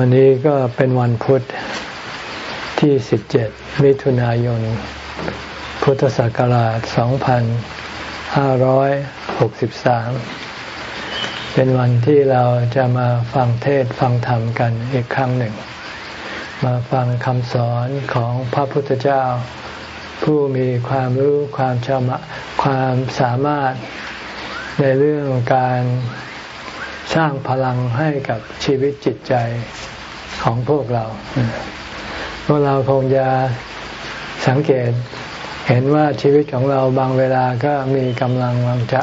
วันนี้ก็เป็นวันพุทธที่ 17 มิถุนายน พุทธศักราช 2563 เป็นวันที่เราจะมาฟังเทศฟังธรรมกันอีกครั้งหนึ่ง มาฟังคำสอนของพระพุทธเจ้า ผู้มีความรู้ความชำความสามารถในเรื่องการสร้างพลังให้กับชีวิตจิตใจ ของพวกเรา พวกเราคงจะสังเกตเห็นว่าชีวิตของเราบางเวลาก็มีกำลังบางจะ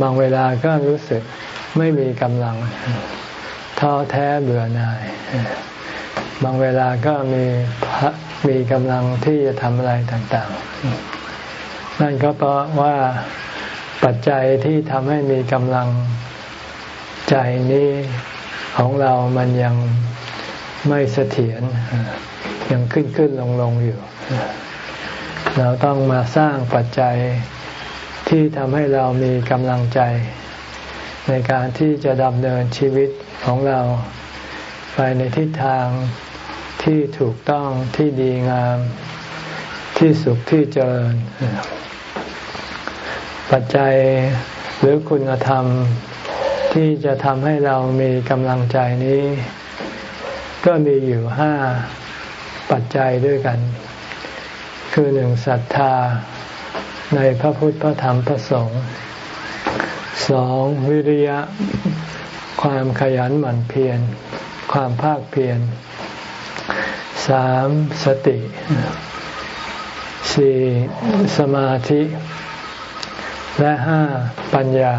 บางเวลาก็รู้สึกไม่มีกำลังท้อแท้เบื่อหน่าย บางเวลาก็มีมีกำลังที่จะทำอะไรต่างๆ นั่นก็เพราะว่าปัจจัยที่ทำให้มีกำลังใจนี้ของเรามันยัง ไม่เสถียรยังขึ้นขึ้นลงลงอยู่ เราต้องมาสร้างปัจจัยที่ทำให้เรามีกำลังใจ ในการที่จะดำเนินชีวิตของเรา ไปในทิศทางที่ถูกต้องที่ดีงาม ที่สุขที่เจริญ ปัจจัยหรือคุณธรรมที่จะทำให้เรามีกำลังใจนี้ ก็มีอยู่ห้าปัจจัยด้วยกัน คือหนึ่งศรัทธาในพระพุทธพระธรรมพระสงฆ์สองวิริยะ ความขยันหมั่นเพียรความภาคเพียรสามสติสี่สมาธิ และห้าปัญญา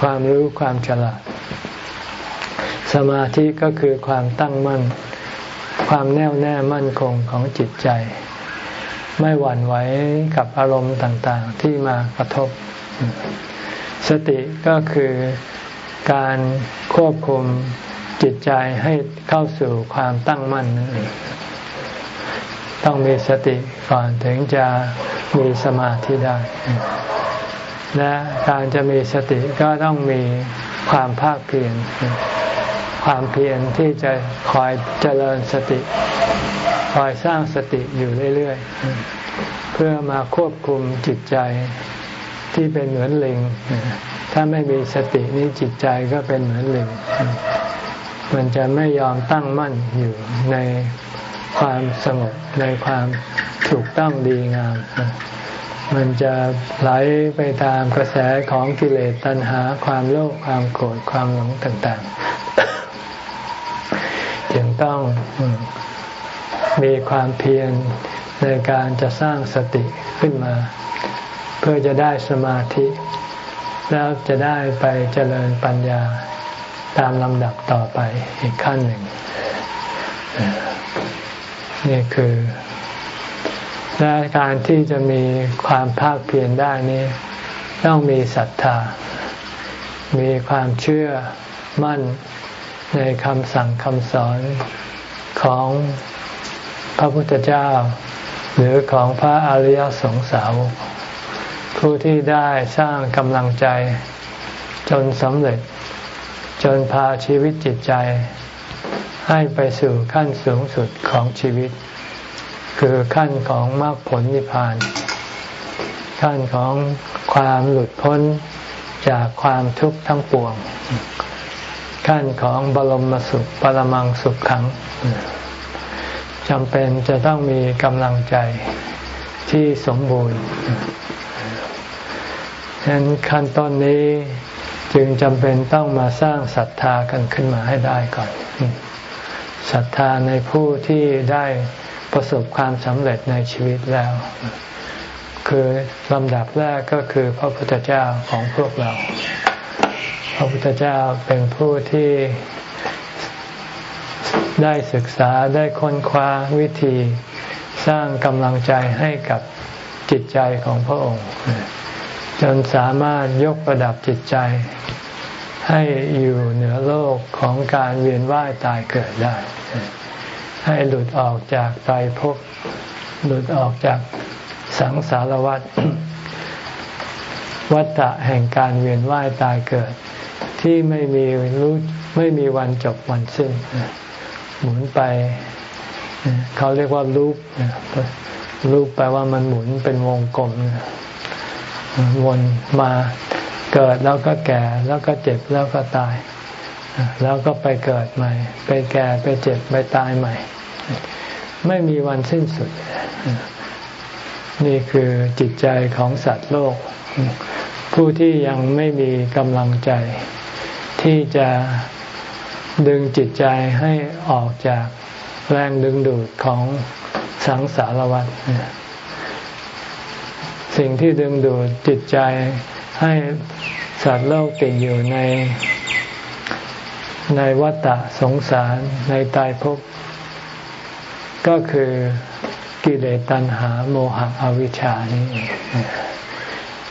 ความรู้ความฉลาด สมาธิก็คือความตั้งมั่น ความแน่วแน่มั่นคงของจิตใจ ไม่หวั่นไหวกับอารมณ์ต่างๆ ที่มากระทบ สติก็คือการควบคุมจิตใจให้เข้าสู่ความตั้งมั่นนั่นเองต้องมีสติก่อนถึงจะมีสมาธิได้ และการจะมีสติก็ต้องมีความภาคเพียร ความเพียรที่จะคอยเจริญสติ คอยสร้างสติอยู่เรื่อยๆ เพื่อมาควบคุมจิตใจที่เป็นเหมือนลิง ถ้าไม่มีสตินี้จิตใจก็เป็นเหมือนลิง มันจะไม่ยอมตั้งมั่นอยู่ในความสงบในความถูกต้องดีงาม มันจะไหลไปตามกระแสของกิเลสตัณหาความโลภความโกรธความหลงต่างๆ ต้องมีความเพียรในการจะสร้างสติขึ้นมา เพื่อจะได้สมาธิ แล้วจะได้ไปเจริญปัญญาตามลำดับต่อไปอีกขั้นหนึ่ง นี่คือ และการที่จะมีความภาคเพียรได้นี้ ต้องมีศรัทธา มีความเชื่อมั่น ในคำสั่งคำสอนของพระพุทธเจ้า หรือของพระอริยสงสาวกผู้ที่ได้สร้างกำลังใจจนสำเร็จ จนพาชีวิตจิตใจ ให้ไปสู่ขั้นสูงสุดของชีวิต คือขั้นของมรรคผลนิพพาน ขั้นของความหลุดพ้นจากความทุกข์ทั้งปวง ขั้นของบรมสุขปรมังสุขขังจำเป็นจะต้องมีกำลังใจที่สมบูรณ์ฉะนั้นขั้นต้นนี้จึงจำเป็นต้องมาสร้างศรัทธากันขึ้นมาให้ได้ก่อนศรัทธาในผู้ที่ได้ประสบความสำเร็จในชีวิตแล้ว คือลำดับแรกก็คือพระพุทธเจ้าของพวกเรา พระพุทธเจ้าเป็นผู้ที่ได้ศึกษาได้ค้นคว้าวิธีสร้างกำลังใจให้กับจิตใจของพระองค์ จนสามารถยกระดับจิตใจ ให้อยู่เหนือโลกของการเวียนว่ายตายเกิดได้ ให้หลุดออกจากไตรภพหลุดออกจากสังสารวัฏวัฏฏะแห่งการเวียนว่ายตายเกิด ที่ไม่มีรู้ไม่มีวันจบวันสิ้นหมุนไป เขาเรียกว่าลูปลูปแปลว่ามันหมุนเป็นวงกลมวนมาเกิดแล้วก็แก่แล้วก็เจ็บแล้วก็ตาย แล้วก็ไปเกิดใหม่ ไปแก่ไปเจ็บไปตายใหม่ ไม่มีวันสิ้นสุด นี่คือจิตใจของสัตว์โลก ผู้ที่ยังไม่มีกำลังใจ ที่จะดึงจิตใจให้ออกจากแรงดึงดูดของสังสารวัฏสิ่งที่ดึงดูดจิตใจให้สัตว์โลกติดอยู่ใน ในวัฏสงสารในตายภพก็คือกิเลสตัณหาโมหะอวิชชานี้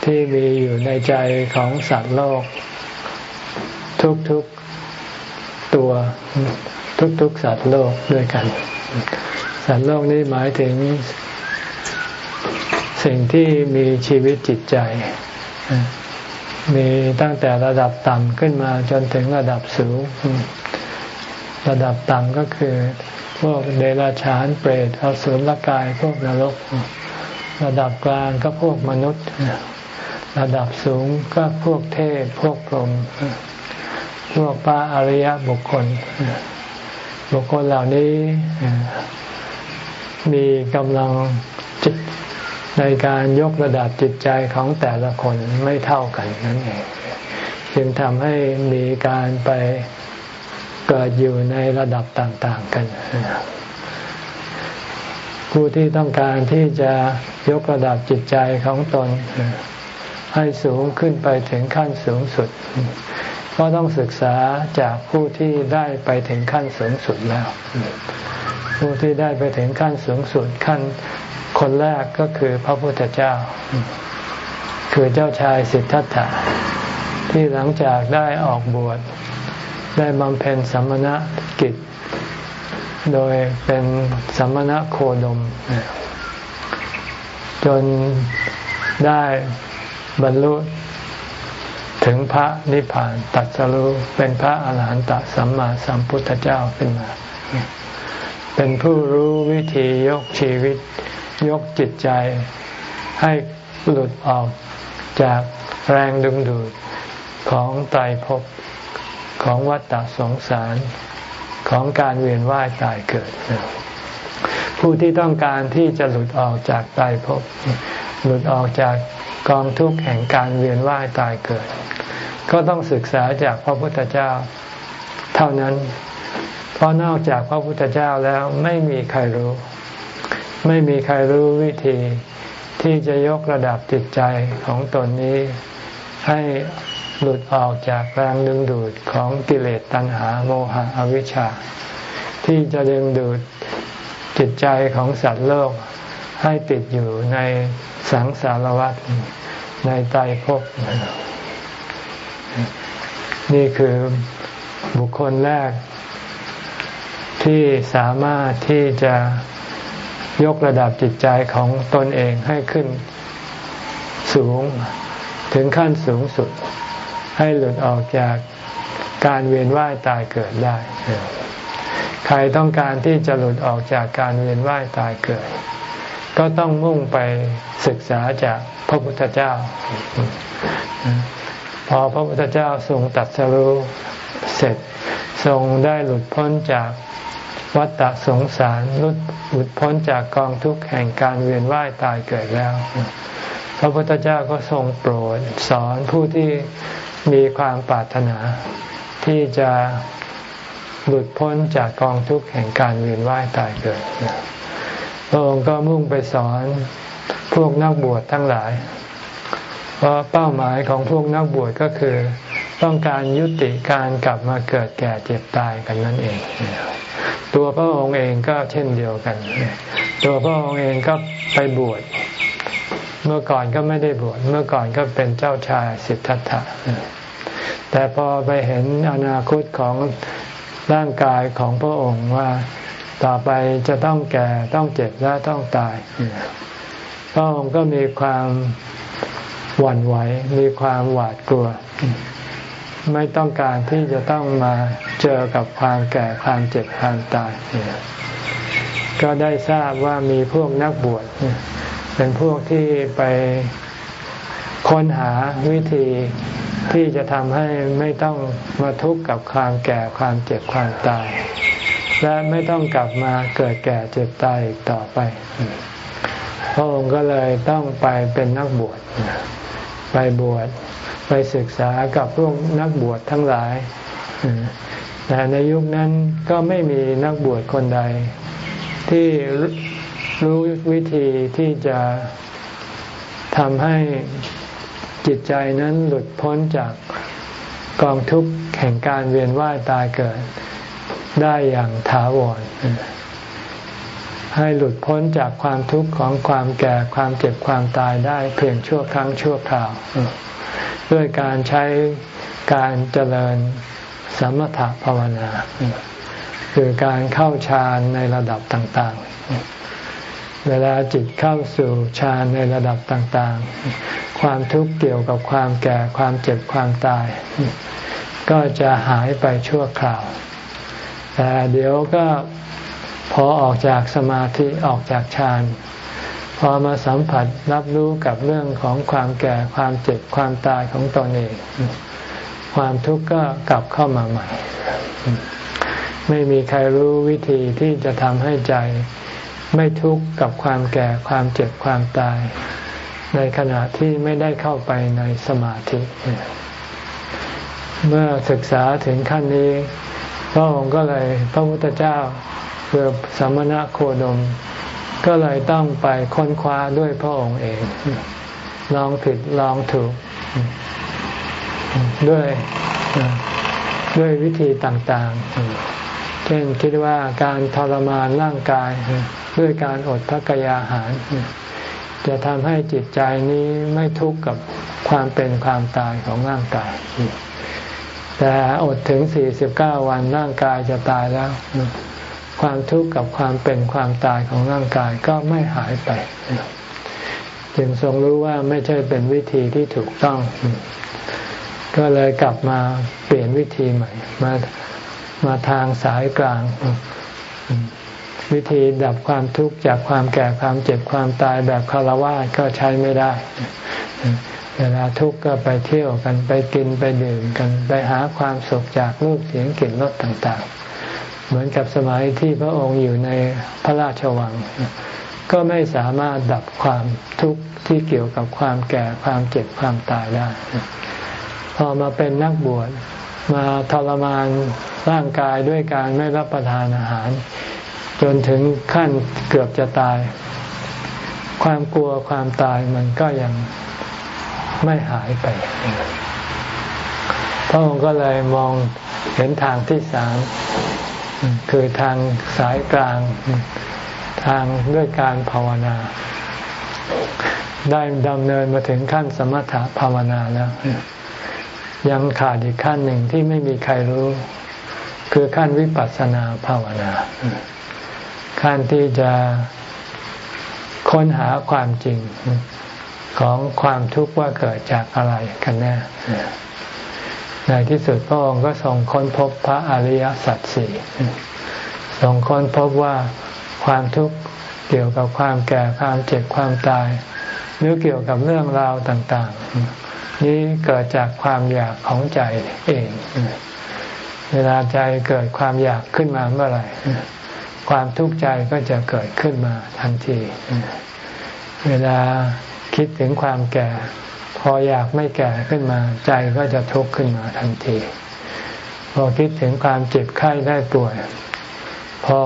ที่มีอยู่ในใจของสัตว์โลก ทุกๆตัวทุกๆสัตว์โลกด้วยกัน สัตว์โลกนี้หมายถึง สิ่งที่มีชีวิตจิตใจ มีตั้งแต่ระดับต่ำขึ้นมาจนถึงระดับสูง ระดับต่ำก็คือ พวกเดรัจฉานเปรตอสุรกายพวกนรก ระดับกลางก็พวกมนุษย์ ระดับสูงก็พวกเทพพวกพรหม พวกพระอริยบุคคล บุคคลเหล่านี้มีกำลังจิตในการยกระดับจิตใจของแต่ละคนไม่เท่ากันนั่นเองจึงทำให้มีการไปเกิดอยู่ในระดับต่าง ๆกัน ผู้ที่ต้องการที่จะยกระดับจิตใจของตนให้สูงขึ้นไปถึงขั้นสูงสุด ก็ต้องศึกษาจากผู้ที่ได้ไปถึงขั้นสูงสุดแล้ว ผู้ที่ได้ไปถึงขั้นสูงสุดขั้นคนแรกก็คือพระพุทธเจ้า คือเจ้าชายสิทธัตถะที่หลังจากได้ออกบวชได้บำเพ็ญสัมมณกิจ โดยเป็นสัมมณโคดม จนได้บรรลุ ถึงพระนิพพานตัดสรุเป็นพระอาหารหันตสัมมาสัมพุทธเจ้าขึ้นมา เป็นผู้รู้วิธียกชีวิต ยกจิตใจ ให้หลุดออกจากแรงดึงดูดของไตรภพของวัฏฏะสงสารของการเวียนว่ายตายเกิด ผู้ที่ต้องการที่จะหลุดออกจากไตรภพหลุดออกจาก กองทุกข์แห่งการเวียนว่ายตายเกิด ก็ต้องศึกษาจากพระพุทธเจ้าเท่านั้น เพราะนอกจากพระพุทธเจ้าแล้วไม่มีใครรู้ ไม่มีใครรู้วิธีที่จะยกระดับจิตใจของตนนี้ ให้หลุดออกจากแรงดึงดูดของกิเลสตัณหาโมหะอวิชชา ที่จะดึงดูดจิตใจของสัตว์โลกให้ติดอยู่ใน สังสารวัฏในไตรภพนี่คือบุคคลแรก ที่สามารถที่จะยกระดับจิตใจของตนเองให้ขึ้นสูงถึงขั้นสูงสุด ให้หลุดออกจากการเวียนว่ายตายเกิดได้ ใครต้องการที่จะหลุดออกจากการเวียนว่ายตายเกิด ก็ต้องมุ่งไป ศึกษาจากพระพุทธเจ้า พอพระพุทธเจ้าทรงตัดสรู้เสร็จทรงได้หลุดพ้นจากวัฏสงสารลุดหลุดพ้นจากกองทุกข์แห่งการเวียนว่ายตายเกิดแล้ว พระพุทธเจ้าก็ทรงโปรดสอนผู้ที่มีความปรารถนา ที่จะหลุดพ้นจากกองทุกข์แห่งการเวียนว่ายตายเกิดพระองค์ก็มุ่งไปสอน พวกนักบวชทั้งหลาย เพราะเป้าหมายของพวกนักบวชก็คือ ต้องการยุติการกลับมาเกิดแก่เจ็บตายกันนั่นเอง ตัวพระองค์เองก็เช่นเดียวกัน ตัวพระองค์เองก็ไปบวชเมื่อก่อนก็ไม่ได้บวชเมื่อก่อนก็เป็นเจ้าชายสิทธัตถะแต่พอไปเห็นอนาคตของร่างกายของพระองค์ว่าต่อไปจะต้องแก่ต้องเจ็บและต้องตาย พระองค์ก็มีความหวั่นไหว มีความหวาดกลัว ไม่ต้องการที่จะต้องมาเจอกับความแก่ความเจ็บความตายก็ได้ทราบว่ามีพวกนักบวชเป็นพวกที่ไปค้นหาวิธีที่จะทำให้ไม่ต้องมาทุกข์กับความแก่ความเจ็บความตาย และไม่ต้องกลับมาเกิดแก่เจ็บตายอีกต่อไป พระองค์ก็เลยต้องไปเป็นนักบวชไปบวชไปศึกษากับพวกนักบวชทั้งหลายแต่ในยุคนั้นก็ไม่มีนักบวชคนใด ที่รู้วิธีที่จะทำให้จิตใจนั้นหลุดพ้นจากกองทุกข์แห่งการเวียนว่ายตายเกิดได้อย่างถาวร ให้หลุดพ้นจากความทุกข์ของความแก่ความเจ็บความตายได้เพียงชั่วครั้งชั่วคราว ด้วยการใช้การเจริญสมถภาวนา คือการเข้าฌานในระดับต่างๆ เวลาจิตเข้าสู่ฌานในระดับต่างๆ ความทุกข์เกี่ยวกับความแก่ความเจ็บความตาย ก็จะหายไปชั่วคราว แต่เดี๋ยวก็ พอออกจากสมาธิออกจากฌานพอมาสัมผัสรับรู้กับเรื่องของความแก่ความเจ็บความตายของตนเอง ความทุกข์ก็กลับเข้ามาใหม่ ไม่มีใครรู้วิธีที่จะทำให้ใจไม่ทุกข์กับความแก่ความเจ็บความตาย ในขณะที่ไม่ได้เข้าไปในสมาธิ เมื่อศึกษาถึงขั้นนี้ พระองค์ก็เลยพระพุทธเจ้า คือสมณะโคดม ก็เลยต้องไปค้นคว้าด้วยพระองค์เอง ลองผิดลองถูก ด้วยด้วยวิธีต่างๆ เช่นคิดว่าการทรมานร่างกาย ด้วยการอดพระกยาหาร จะทำให้จิตใจนี้ไม่ทุกข์กับความเป็นความตายของร่างกาย แต่อดถึงสี่สิบเก้าวันร่างกายจะตายแล้ว ความทุกข์กับความเป็นความตายของร่างกายก็ไม่หายไป จึงทรงรู้ว่าไม่ใช่เป็นวิธีที่ถูกต้อง ก็เลยกลับมาเปลี่ยนวิธีใหม่ มามาทางสายกลาง วิธีดับความทุกข์จากความแก่ความเจ็บความตายแบบคารวะก็ใช้ไม่ได้เวลาทุกข์ก็ไปเที่ยวกันไปกินไปดื่มกันไปหาความสุขจากรูปเสียงกลิ่นรสต่าง ๆ เหมือนกับสมัยที่พระองค์อยู่ในพระราชวัง ก็ไม่สามารถดับความทุกข์ที่เกี่ยวกับความแก่ความเจ็บความตายได้ พอมาเป็นนักบวชมาทรมานร่างกายด้วยการไม่รับประทานอาหาร จนถึงขั้นเกือบจะตาย ความกลัวความตายมันก็ยังไม่หายไป พระองค์ก็เลยมองเห็นทางที่สาม คือทางสายกลางทางด้วยการภาวนา ได้ดำเนินมาถึงขั้นสมถะภาวนาแล้วยังขาดอีกขั้นหนึ่งที่ไม่มีใครรู้ คือขั้นวิปัสสนาภาวนา ขั้นที่จะค้นหาความจริงของความทุกข์ว่าเกิดจากอะไรกันแน่ ในที่สุดพระองค์ก็ทรงค้นพบพระอริยสัจสี่ทรงค้นพบว่าความทุกข์เกี่ยวกับความแก่ความเจ็บความตาย หรือเกี่ยวกับเรื่องราวต่างๆ นี้เกิดจากความอยากของใจเอง เวลาใจเกิดความอยากขึ้นมาเมื่อไหร่ความทุกข์ใจก็จะเกิดขึ้นมาทันที เวลาคิดถึงความแก่ พออยากไม่แก่ขึ้นมา ใจก็จะทุกข์ขึ้นมาทันที พอคิดถึงความเจ็บไข้ได้ป่วย พอ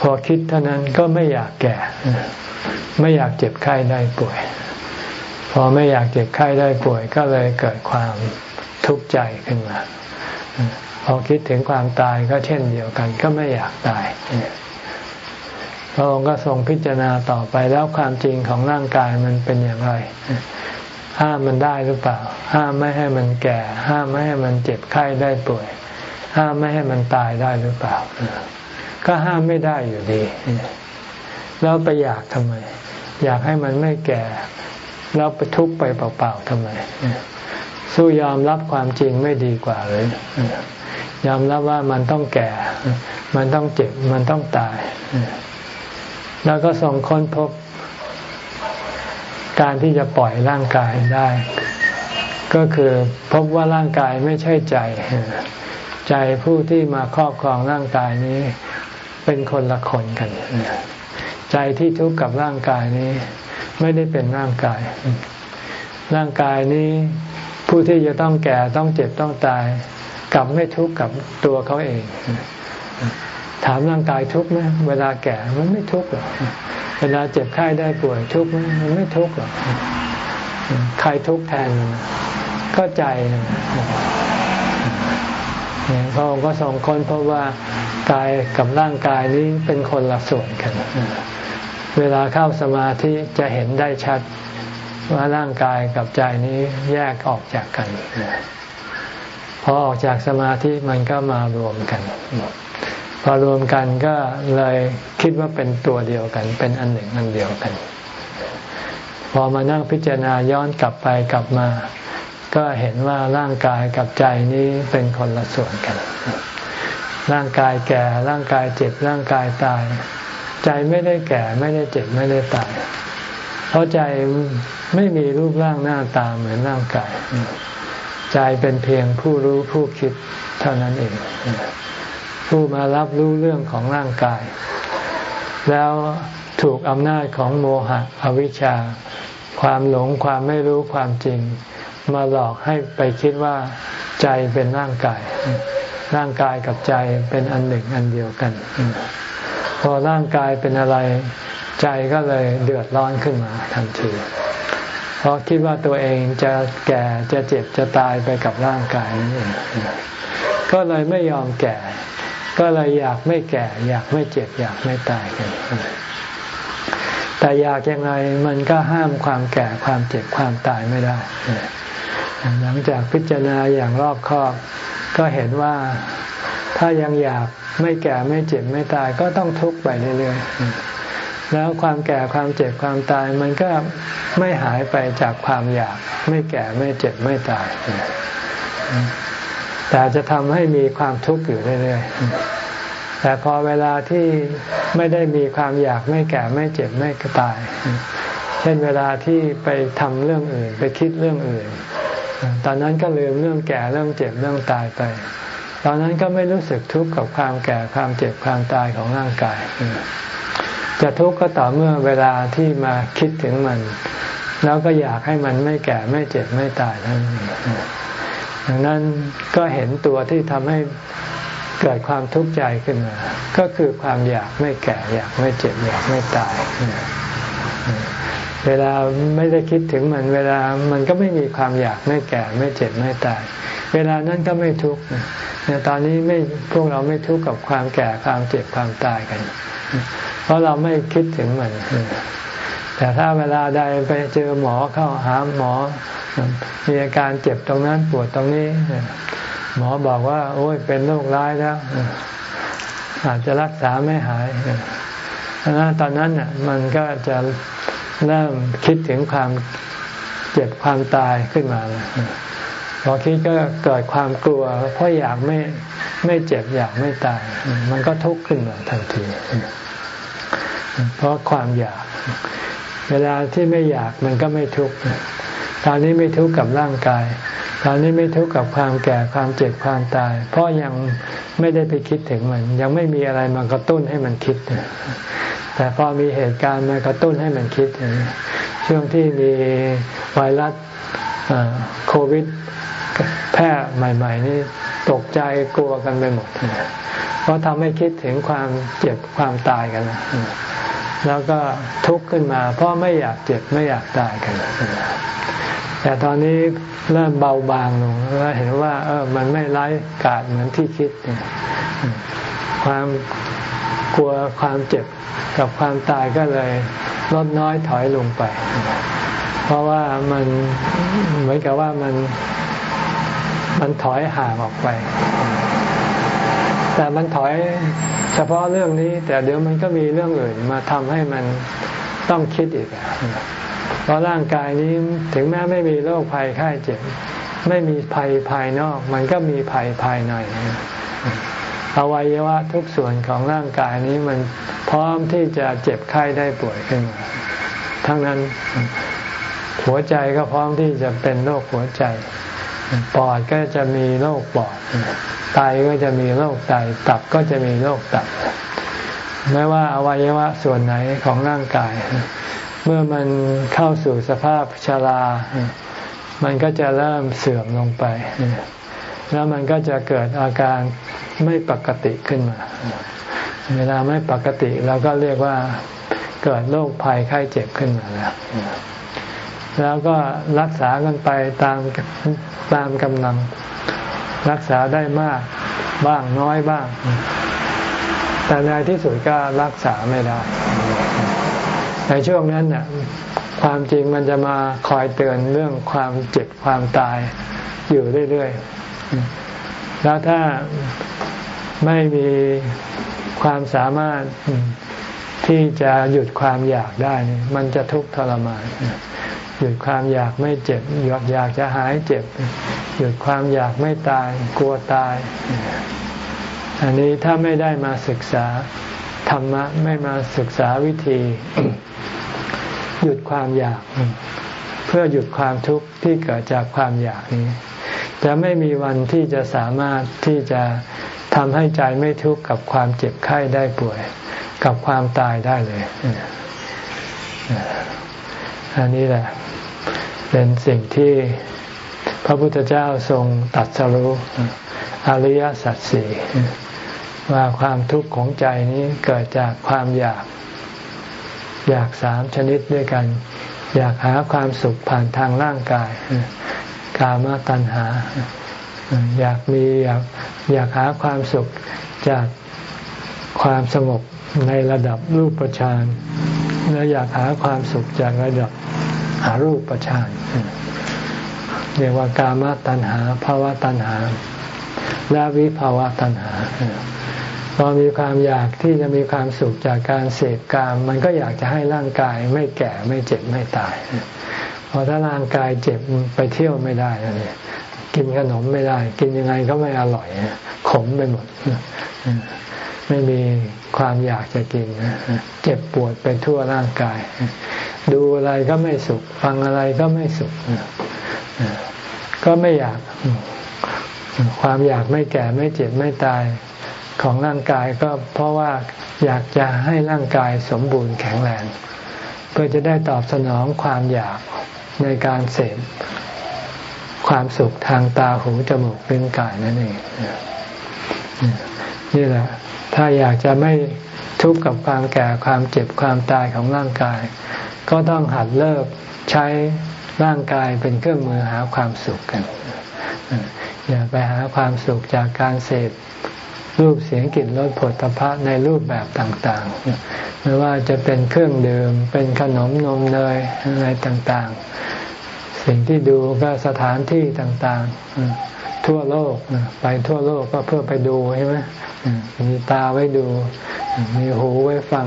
พอคิดเท่านั้นก็ไม่อยากแก่ ไม่อยากเจ็บไข้ได้ป่วย พอไม่อยากเจ็บไข้ได้ป่วย ก็เลยเกิดความทุกข์ใจขึ้นมา พอคิดถึงความตายก็เช่นเดียวกัน ก็ไม่อยากตาย พระองค์ก็ทรงพิจารณาต่อไปแล้วความจริงของร่างกายมันเป็นอย่างไร ห้ามมันได้หรือเปล่า ห้ามไม่ให้มันแก่ ห้ามไม่ให้มันเจ็บไข้ได้ป่วย ห้ามไม่ให้มันตายได้หรือเปล่า ก็ห้ามไม่ได้อยู่ดี แล้วไปอยากทำไม อยากให้มันไม่แก่ แล้วไปทุกข์ไปเปล่าๆทำไม สู้ยอมรับความจริงไม่ดีกว่าเลยยอมรับว่ามันต้องแก่ มันต้องเจ็บ มันต้องตาย แล้วก็ส่งค้นพบการที่จะปล่อยร่างกายได้ ก็คือพบว่าร่างกายไม่ใช่ใจ ใจผู้ที่มาครอบครองร่างกายนี้ เป็นคนละคนกัน ใจที่ทุกข์กับร่างกายนี้ ไม่ได้เป็นร่างกาย ร่างกายนี้ผู้ที่จะต้องแก่ต้องเจ็บต้องตายกลับไม่ทุกข์กับตัวเขาเอง ถามร่างกายทุกข์ไหมเวลาแก่มันไม่ทุกข์หรอกเวลาเจ็บไข้ได้ป่วยทุกข์ไหมมันไม่ทุกข์หรอกใครทุกข์แทนมันก็ใจเนี่ยพระองค์ก็ทรงค้นเพราะว่ากายกับร่างกายนี้เป็นคนละส่วนกัน เวลาเข้าสมาธิจะเห็นได้ชัดว่าร่างกายกับใจนี้แยกออกจากกันพอออกจากสมาธิมันก็มารวมกัน พอรวมกันก็เลยคิดว่าเป็นตัวเดียวกัน เป็นอันหนึ่งอันเดียวกัน พอมานั่งพิจารณาย้อนกลับไปกลับมา ก็เห็นว่าร่างกายกับใจนี้เป็นคนละส่วนกัน ร่างกายแก่ร่างกายเจ็บร่างกายตาย ใจไม่ได้แก่ไม่ได้เจ็บไม่ได้ตาย เพราะใจไม่มีรูปร่างหน้าตาเหมือนร่างกาย ใจเป็นเพียงผู้รู้ผู้คิดเท่านั้นเอง ผู้มารับรู้เรื่องของร่างกาย แล้วถูกอำนาจของโมหะอวิชชา ความหลงความไม่รู้ความจริง มาหลอกให้ไปคิดว่าใจเป็นร่างกาย ร่างกายกับใจเป็นอันหนึ่งอันเดียวกัน พอร่างกายเป็นอะไร ใจก็เลยเดือดร้อนขึ้นมาทันทีเพราะคิดว่าตัวเองจะแก่จะเจ็บจะตายไปกับร่างกายนี้เองก็เลยไม่ยอมแก่ ก็เลยอยากไม่แก่ อยากไม่เจ็บ อยากไม่ตายกันแต่อยากยังไงมันก็ห้ามความแก่ความเจ็บความตายไม่ได้ หลังจากพิจารณาอย่างรอบคอบ ก็เห็นว่าถ้ายังอยากไม่แก่ไม่เจ็บไม่ตายก็ต้องทุกข์ไปเรื่อยๆ แล้วความแก่ความเจ็บความตายมันก็ไม่หายไปจากความอยาก ไม่แก่ไม่เจ็บไม่ตาย แต่จะทำให้มีความทุกข์อยู่เรื่อยๆ แต่พอเวลาที่ไม่ได้มีความอยากไม่แก่ไม่เจ็บไม่ตาย เช่นเวลาที่ไปทำเรื่องอื่น ไปคิดเรื่องอื่น ตอนนั้นก็ลืมเรื่องแก่เรื่องเจ็บเรื่องตายไป ตอนนั้นก็ไม่รู้สึกทุกข์กับความแก่ความเจ็บความตายของร่างกาย จะทุกข์ก็ต่อเมื่อเวลาที่มาคิดถึงมัน แล้วก็อยากให้มันไม่แก่ไม่เจ็บไม่ตายนั่น ดังนั้นก็เห็นตัวที่ทำให้เกิดความทุกข์ใจขึ้นมา ก็คือความอยากไม่แก่ อยากไม่เจ็บ อยากไม่ตาย เวลาไม่ได้คิดถึงมัน เวลามันก็ไม่มีความอยากไม่แก่ไม่เจ็บไม่ตาย เวลานั้นก็ไม่ทุกข์ตอนนี้ไม่พวกเราไม่ทุกข์กับความแก่ความเจ็บความตายกัน เพราะเราไม่คิดถึงมัน แต่ถ้าเวลาใดไปเจอหมอเข้าหาหมอ มีอาการเจ็บตรงนั้นปวดตรงนี้ หมอบอกว่า โอ้ยเป็นโรคร้ายแล้ว อาจจะรักษาไม่หายนะตอนนั้นน่ะมันก็จะเริ่มคิดถึงความเจ็บความตายขึ้นมาพอคิดก็เกิดความกลัว เพราะอยากไม่ไม่เจ็บอยากไม่ตาย มันก็ทุกข์ขึ้นมาทันที เพราะความอยาก เวลาที่ไม่อยากมันก็ไม่ทุกข์ตอนนี้ไม่ทุกข์กับร่างกาย ตอนนี้ไม่ทุกข์กับความแก่ความเจ็บความตาย เพราะยังไม่ได้ไปคิดถึงมัน ยังไม่มีอะไรมากระตุ้นให้มันคิด แต่พอมีเหตุการณ์มากระตุ้นให้มันคิด ช่วงที่มีไวรัสโควิดแพร่ใหม่ ๆ นี่ตกใจกลัวกันไปหมด เพราะทำให้คิดถึงความเจ็บความตายกัน แล้วก็ทุกข์ขึ้นมา เพราะไม่อยากเจ็บไม่อยากตายกัน แต่ตอนนี้เริ่มเบาบางลงแล้วเห็นว่า เออมันไม่ร้ายกาจเหมือนที่คิด ความกลัวความเจ็บกับความตายก็เลยลดน้อยถอยลงไป เพราะว่ามันเหมือนกับว่ามันมันถอยห่างออกไป แต่มันถอย เฉพาะเรื่องนี้ แต่เดี๋ยวมันก็มีเรื่องอื่นมาทำให้มันต้องคิดอีกเพราะร่างกายนี้ถึงแม้ไม่มีโรคภัยไข้เจ็บ ไม่มีภัยภายนอก มันก็มีภัยภายในอวัยวะทุกส่วนของร่างกายนี้มันพร้อมที่จะเจ็บไข้ได้ป่วยขึ้นมาทั้งนั้นหัวใจก็พร้อมที่จะเป็นโรคหัวใจ ปอดก็จะมีโรคปอด ไตก็จะมีโรคไตตับก็จะมีโรคตับ ไม่ว่าอวัยวะส่วนไหนของร่างกาย เมื่อมันเข้าสู่สภาพชรา มันก็จะเริ่มเสื่อมลงไป แล้วมันก็จะเกิดอาการไม่ปกติขึ้นมา เวลาไม่ปกติเราก็เรียกว่าเกิดโรคภัยไข้เจ็บขึ้นมาแล้วแล้วก็รักษากันไปตามตามกำลัง รักษาได้มากบ้างน้อยบ้าง แต่ในที่สุดก็รักษาไม่ได้ ในช่วงนั้นเนี่ยความจริงมันจะมาคอยเตือนเรื่องความเจ็บความตายอยู่เรื่อยๆ แล้วถ้าไม่มีความสามารถที่จะหยุดความอยากได้ มันจะทุกข์ทรมาน หยุดความอยากไม่เจ็บ หยุดอยากจะหายเจ็บ หยุดความอยากไม่ตาย กลัวตาย อันนี้ถ้าไม่ได้มาศึกษาธรรมะไม่มาศึกษาวิธี หยุดความอยาก เพื่อหยุดความทุกข์ที่เกิดจากความอยากนี้ จะไม่มีวันที่จะสามารถที่จะทำให้ใจไม่ทุกข์กับความเจ็บไข้ได้ป่วย กับความตายได้เลยอันนี้แหละ เป็นสิ่งที่พระพุทธเจ้าทรงตัดสรู้อริยสัจสี่ว่าความทุกข์ของใจนี้เกิดจากความอยาก อยากสามชนิดด้วยกัน อยากหาความสุขผ่านทางร่างกาย กามตัณหา อยากมีอยากอยากหาความสุขจากความสงบในระดับรูปฌานและอยากหาความสุขจากระดับ หารูปฌานเรียกว่ากามตัณหาภาวะตัณหา และวิภาวะตัณหาพอมีความอยากที่จะมีความสุขจากการเสพกาม มันก็อยากจะให้ร่างกายไม่แก่ไม่เจ็บไม่ตายพอถ้าร่างกายเจ็บไปเที่ยวไม่ได้เลยกินขนมไม่ได้ กินยังไงก็ไม่อร่อยขมไปหมดไม่มีความอยากจะกินเจ็บปวดไปทั่วร่างกาย ดูอะไรก็ไม่สุข ฟังอะไรก็ไม่สุข ก็ไม่อยาก ความอยากไม่แก่ไม่เจ็บไม่ตายของร่างกายก็เพราะว่าอยากจะให้ร่างกายสมบูรณ์แข็งแรง เพื่อจะได้ตอบสนองความอยากในการเสพความสุขทางตาหูจมูกลิ้นกายนั่นเองนี่แหละ ถ้าอยากจะไม่ทุกข์กับความแก่ความเจ็บความตายของร่างกาย ก็ต้องหัดเลิกใช้ร่างกายเป็นเครื่องมือหาความสุขกันอย่าไปหาความสุขจากการเสพรูปเสียงกลิ่นรสผลตภะในรูปแบบต่างๆ ไม่ว่าจะเป็นเครื่องดื่ม เป็นขนมนมเนยอะไรต่างๆ สิ่งที่ดูก็สถานที่ต่างๆ ทั่วโลกไปทั่วโลกก็เพื่อไปดูใช่ไหมมีตาไว้ดู มีหูไว้ฟัง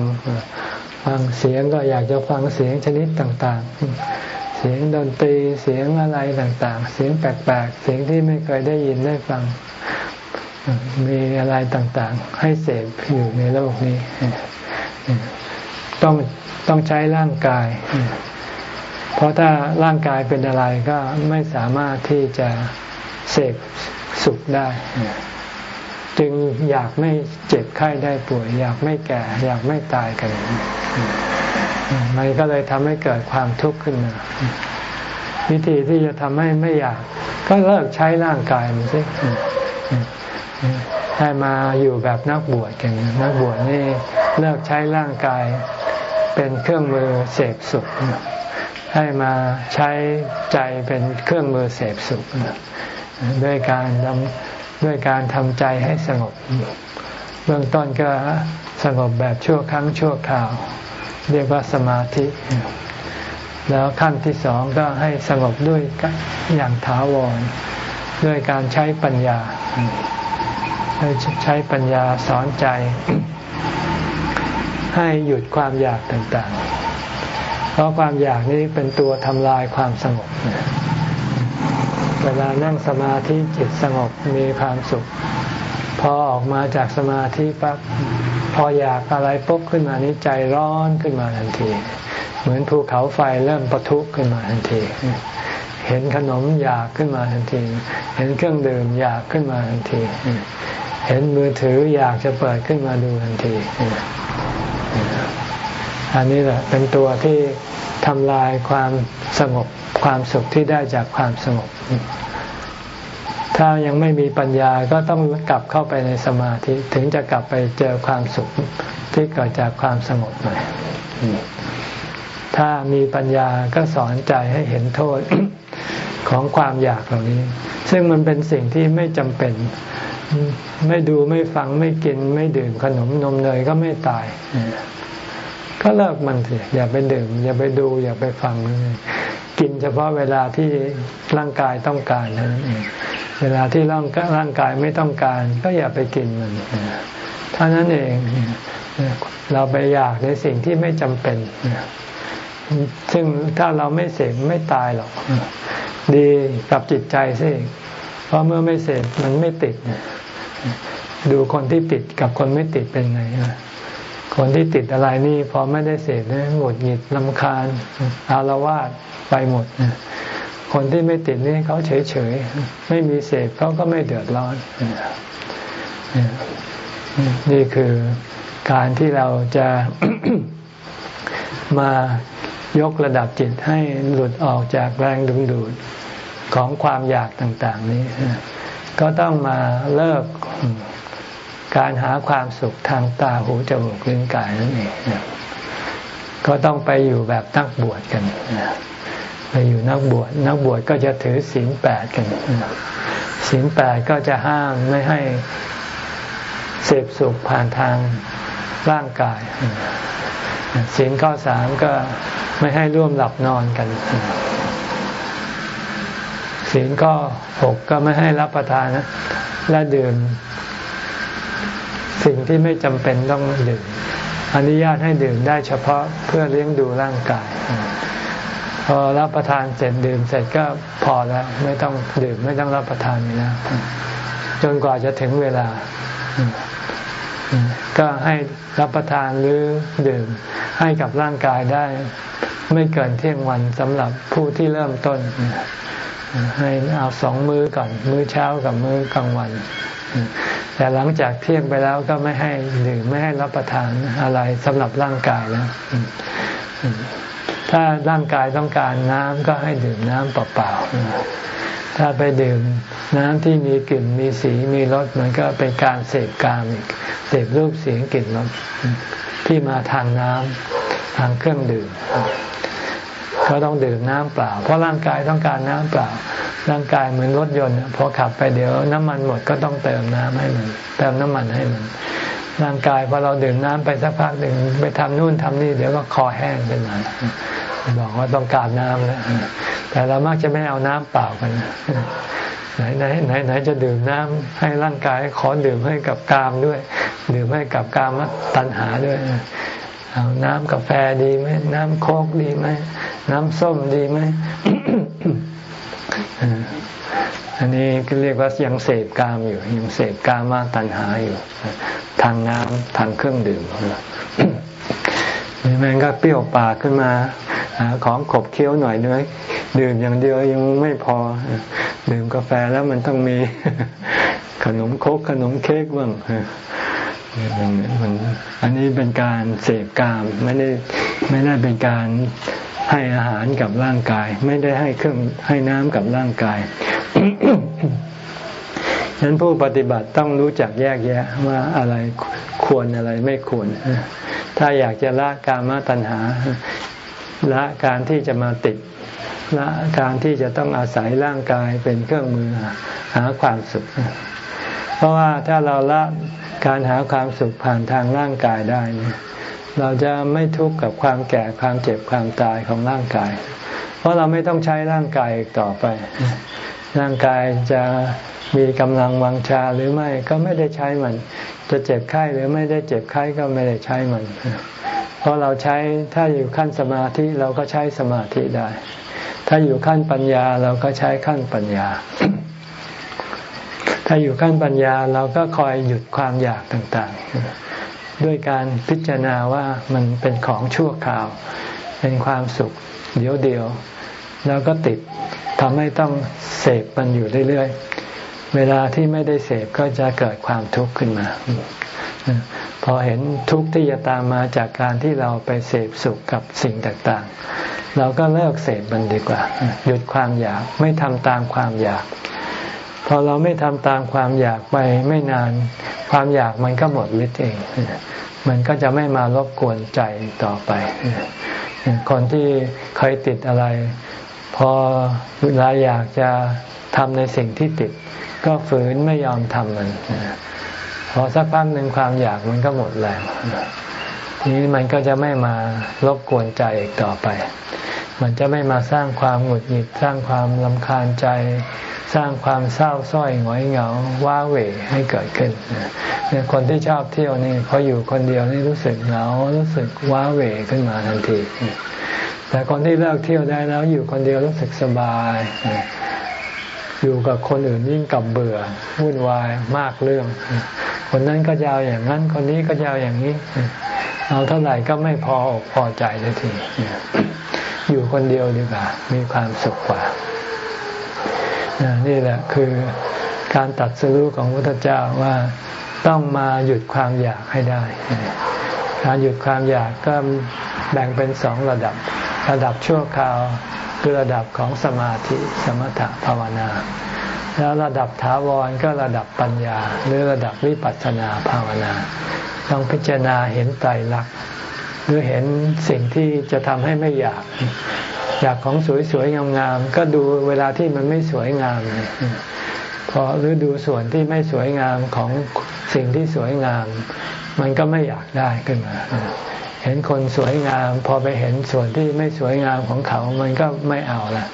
ฟังเสียงก็อยากจะฟังเสียงชนิดต่าง ๆ เสียงดนตรีเสียงอะไรต่างๆ เสียงแปลกๆ เสียงที่ไม่เคยได้ยินได้ฟัง มีอะไรต่างๆ ให้เสพอยู่ในโลกนี้ ต้องต้องใช้ร่างกาย เพราะถ้าร่างกายเป็นอะไรก็ไม่สามารถที่จะเสพสุขได้ จึงอยากไม่เจ็บไข้ได้ป่วย อยากไม่แก่ อยากไม่ตายกันมันก็เลยทำให้เกิดความทุกข์ขึ้นมาวิธีที่จะทำให้ไม่อยาก ก็เลิกใช้ร่างกายมันสิให้มาอยู่แบบนักบวชกันนักบวชนี่เลิกใช้ร่างกาย เป็นเครื่องมือเสพสุขให้มาใช้ใจเป็นเครื่องมือเสพสุขด้วยการ ด้วยการทำใจให้สงบ เบื้องต้นก็สงบแบบชั่วครั้งชั่วคราว เรียกว่าสมาธิ แล้วขั้นที่สองก็ให้สงบด้วยอย่างถาวรด้วยการใช้ปัญญาใช้ปัญญาสอนใจ ให้หยุดความอยากต่างๆ เพราะความอยากนี้เป็นตัวทำลายความสงบ เวลานั่งสมาธิจิตสงบมีความสุข พอออกมาจากสมาธิปั๊บพออยากอะไรปุ๊บขึ้นมานี้ใจร้อนขึ้นมาทันที เหมือนภูเขาไฟเริ่มปะทุขึ้นมาทันที เห็นขนมอยากขึ้นมาทันที เห็นเครื่องดื่มอยากขึ้นมาทันที เห็นมือถืออยากจะเปิดขึ้นมาดูทันที อันนี้แหละเป็นตัวที่ ทำลายความสงบความสุขที่ได้จากความสงบ ถ้ายังไม่มีปัญญาก็ต้องกลับเข้าไปในสมาธิ ถึงจะกลับไปเจอความสุขที่เกิดจากความสงบใหม่ถ้ามีปัญญาก็สอนใจให้เห็นโทษของความอยากเหล่านี้ ซึ่งมันเป็นสิ่งที่ไม่จำเป็น ไม่ดูไม่ฟังไม่กินไม่ดื่มขนมนมเนยก็ไม่ตาย ก็เลิกมันสิอย่าไปดื่ม อย่าไปดู อย่าไปฟัง กินเฉพาะเวลาที่ร่างกายต้องการเท่านั้นเองเวลาที่ร่างร่างกายไม่ต้องการ ก็อย่าไปกินมันเท่านั้นเองเราไปอยากในสิ่งที่ไม่จำเป็นซึ่งถ้าเราไม่เสพไม่ตายหรอก ดีกับจิตใจสิเพราะเมื่อไม่เสพมันไม่ติด ดูคนที่ติดกับคนไม่ติดเป็นไง คนที่ติดอะไรนี่พอไม่ได้เสพเนี่ยหงุดหงิดลำคาญอารวาสไปหมด คนที่ไม่ติดนี่เขาเฉยเฉยไม่มีเสพเขาก็ไม่เดือดร้อน นี่คือการที่เราจะมายกระดับจิตให้หลุดออกจากแรงดึงดูดของความอยากต่าง ๆ นี้ ก็ต้องมาเลิก การหาความสุขทางตาหูจมูกลิ้นกายนั่นเองก็ต้องไปอยู่แบบนักบวชกันไปอยู่นักบวชนักบวชก็จะถือศีลแปดกันศีลแปดก็จะห้ามไม่ให้เสพสุขผ่านทางร่างกายศีลข้อสามก็ไม่ให้ร่วมหลับนอนกันศีลข้อหกก็ไม่ให้รับประทานและดื่ม ที่ไม่จำเป็นต้องดื่มอนุญาตให้ดื่มได้เฉพาะเพื่อเลี้ยงดูร่างกาย พอรับประทานเสร็จดื่มเสร็จก็พอแล้ว ไม่ต้องดื่มไม่ต้องรับประทานแล้วจนกว่าจะถึงเวลา ก็ให้รับประทานหรือดื่มให้กับร่างกายได้ ไม่เกินเที่ยงวันสำหรับผู้ที่เริ่มต้น ให้เอาสองมื้อก่อน มื้อเช้ากับมื้อกลางวัน แต่หลังจากเที่ยงไปแล้วก็ไม่ให้ดื่มไม่ให้รับประทานอะไรสำหรับร่างกายแล้ว ถ้าร่างกายต้องการน้ำก็ให้ดื่มน้ำเปล่าๆ ถ้าไปดื่มน้ำที่มีกลิ่นมีสีมีรสมันก็เป็นการเสพกามอีกเสพรูปเสียงกลิ่นรสที่มาทางน้ำทางเครื่องดื่ม ก็ต้องดื่มน้ำเปล่า เพราะร่างกายต้องการน้ำเปล่า ร่างกายเหมือนรถยนต์พอขับไปเดี๋ยวน้ำมันหมดก็ต้องเติมน้ำให้มัน เติมน้ำมันให้มัน ร่างกายพอเราดื่มน้ำไปสักพักหนึ่งไปทำนู่นทำนี่เดี๋ยวก็คอแห้งขึ้นมาบอกว่าต้องการน้ำแล้วแต่เรามักจะไม่เอาน้ำเปล่ากันไหนไหนไหนไหนจะดื่มน้ำให้ร่างกายขอดื่มให้กับกามด้วย ดื่มให้กับกามตัณหาด้วยเอาน้ำกาแฟดีไหมน้ำโคกดีไหม น้ำส้มดีไหมอันนี้ก็เรียกว่ายังเสพกามอยู่ ยังเสพกามาตัณหาอยู่ ทางน้ำทางเครื่องดื่มนี่มันก็เปรี้ยวปากขึ้นมาของขบเคี้ยวหน่อยด้วยดื่มอย่างเดียวยังไม่พอ ดื่มกาแฟแล้วมันต้องมีขนมโคกขนมเค้กบ้างอันนี้เป็นการเสพกามไม่ได้ไม่ได้เป็นการ ให้อาหารกับร่างกาย ไม่ได้ให้เครื่องให้น้ำกับร่างกายฉะนั้นผู้ปฏิบัติต้องรู้จักแยกแยะว่าอะไรควรอะไรไม่ควร ถ้าอยากจะละกามตัณหา ละการที่จะมาติดละการที่จะต้องอาศัยร่างกายเป็นเครื่องมือหาความสุข เพราะว่าถ้าเราละการหาความสุขผ่านทางร่างกายได้ เราจะไม่ทุกข์กับความแก่ความเจ็บความตายของร่างกาย เพราะเราไม่ต้องใช้ร่างกายต่อไป ร่างกายจะมีกำลังวังชาหรือไม่ก็ไม่ได้ใช้มัน จะเจ็บไข้หรือไม่ได้เจ็บไข้ก็ไม่ได้ใช้มัน เพราะเราใช้ถ้าอยู่ขั้นสมาธิเราก็ใช้สมาธิได้ ถ้าอยู่ขั้นปัญญาเราก็ใช้ขั้นปัญญา ถ้าอยู่ขั้นปัญญาเราก็คอยหยุดความอยากต่างๆ ด้วยการพิจารณาว่ามันเป็นของชั่วคราว เป็นความสุขเดียวเดียว แล้วก็ติดทำให้ต้องเสพมันอยู่เรื่อยๆ เวลาที่ไม่ได้เสพก็จะเกิดความทุกข์ขึ้นมา พอเห็นทุกข์ที่จะตามมาจากการที่เราไปเสพสุขกับสิ่งต่างๆ เราก็เลิกเสพมันดีกว่า หยุดความอยากไม่ทำตามความอยาก พอเราไม่ทำตามความอยากไปไม่นาน ความอยากมันก็หมดฤทธิ์เอง มันก็จะไม่มารบกวนใจต่อไป คนที่เคยติดอะไร พอเวลาอยากจะทำในสิ่งที่ติด ก็ฝืนไม่ยอมทำมันพอสักพักหนึ่งความอยากมันก็หมดแรงนี้มันก็จะไม่มารบกวนใจอีกต่อไป มันจะไม่มาสร้างความหงุดหงิดสร้างความลำคาญใจ สร้างความเศร้าส้อยหงอยเหงาว้าเหวให้เกิดขึ้นเนี่ยคนที่ชอบเที่ยวนี่พออยู่คนเดียวนี่รู้สึกเหงารู้สึกว้าเหวขึ้นมาทันที แต่คนที่เลิกเที่ยวได้แล้วอยู่คนเดียวรู้สึกสบายอยู่กับคนอื่นยิ่งกับเบื่อวุ่นวายมากเรื่อง คนนั้นก็จะเอย่างนั้น คนนี้ก็จะเอาอย่างนี้ เอาเท่าไหร่ก็ไม่พอพอใจเลยทีอยู่คนเดียวดีกว่า มีความสุขกว่า นี่แหละคือการตัดสู้ของพระพุทธเจ้าว่าต้องมาหยุดความอยากให้ได้ การหยุดความอยากก็แบ่งเป็นสองระดับ ระดับชั่วคราวคือระดับของสมาธิสมถะภาวนา แล้วระดับถาวรก็ระดับปัญญา หรือระดับวิปัสสนาภาวนา ต้องพิจารณาเห็นไตรลักษณ์หรือเห็นสิ่งที่จะทำให้ไม่อยาก อยากของสวยๆงามๆก็ดูเวลาที่มันไม่สวยงามพอหรือดูส่วนที่ไม่สวยงามของสิ่งที่สวยงาม มันก็ไม่อยากได้ขึ้นมาเห็นคนสวยงาม พอไปเห็นส่วนที่ไม่สวยงามของเขา มันก็ไม่เอาละ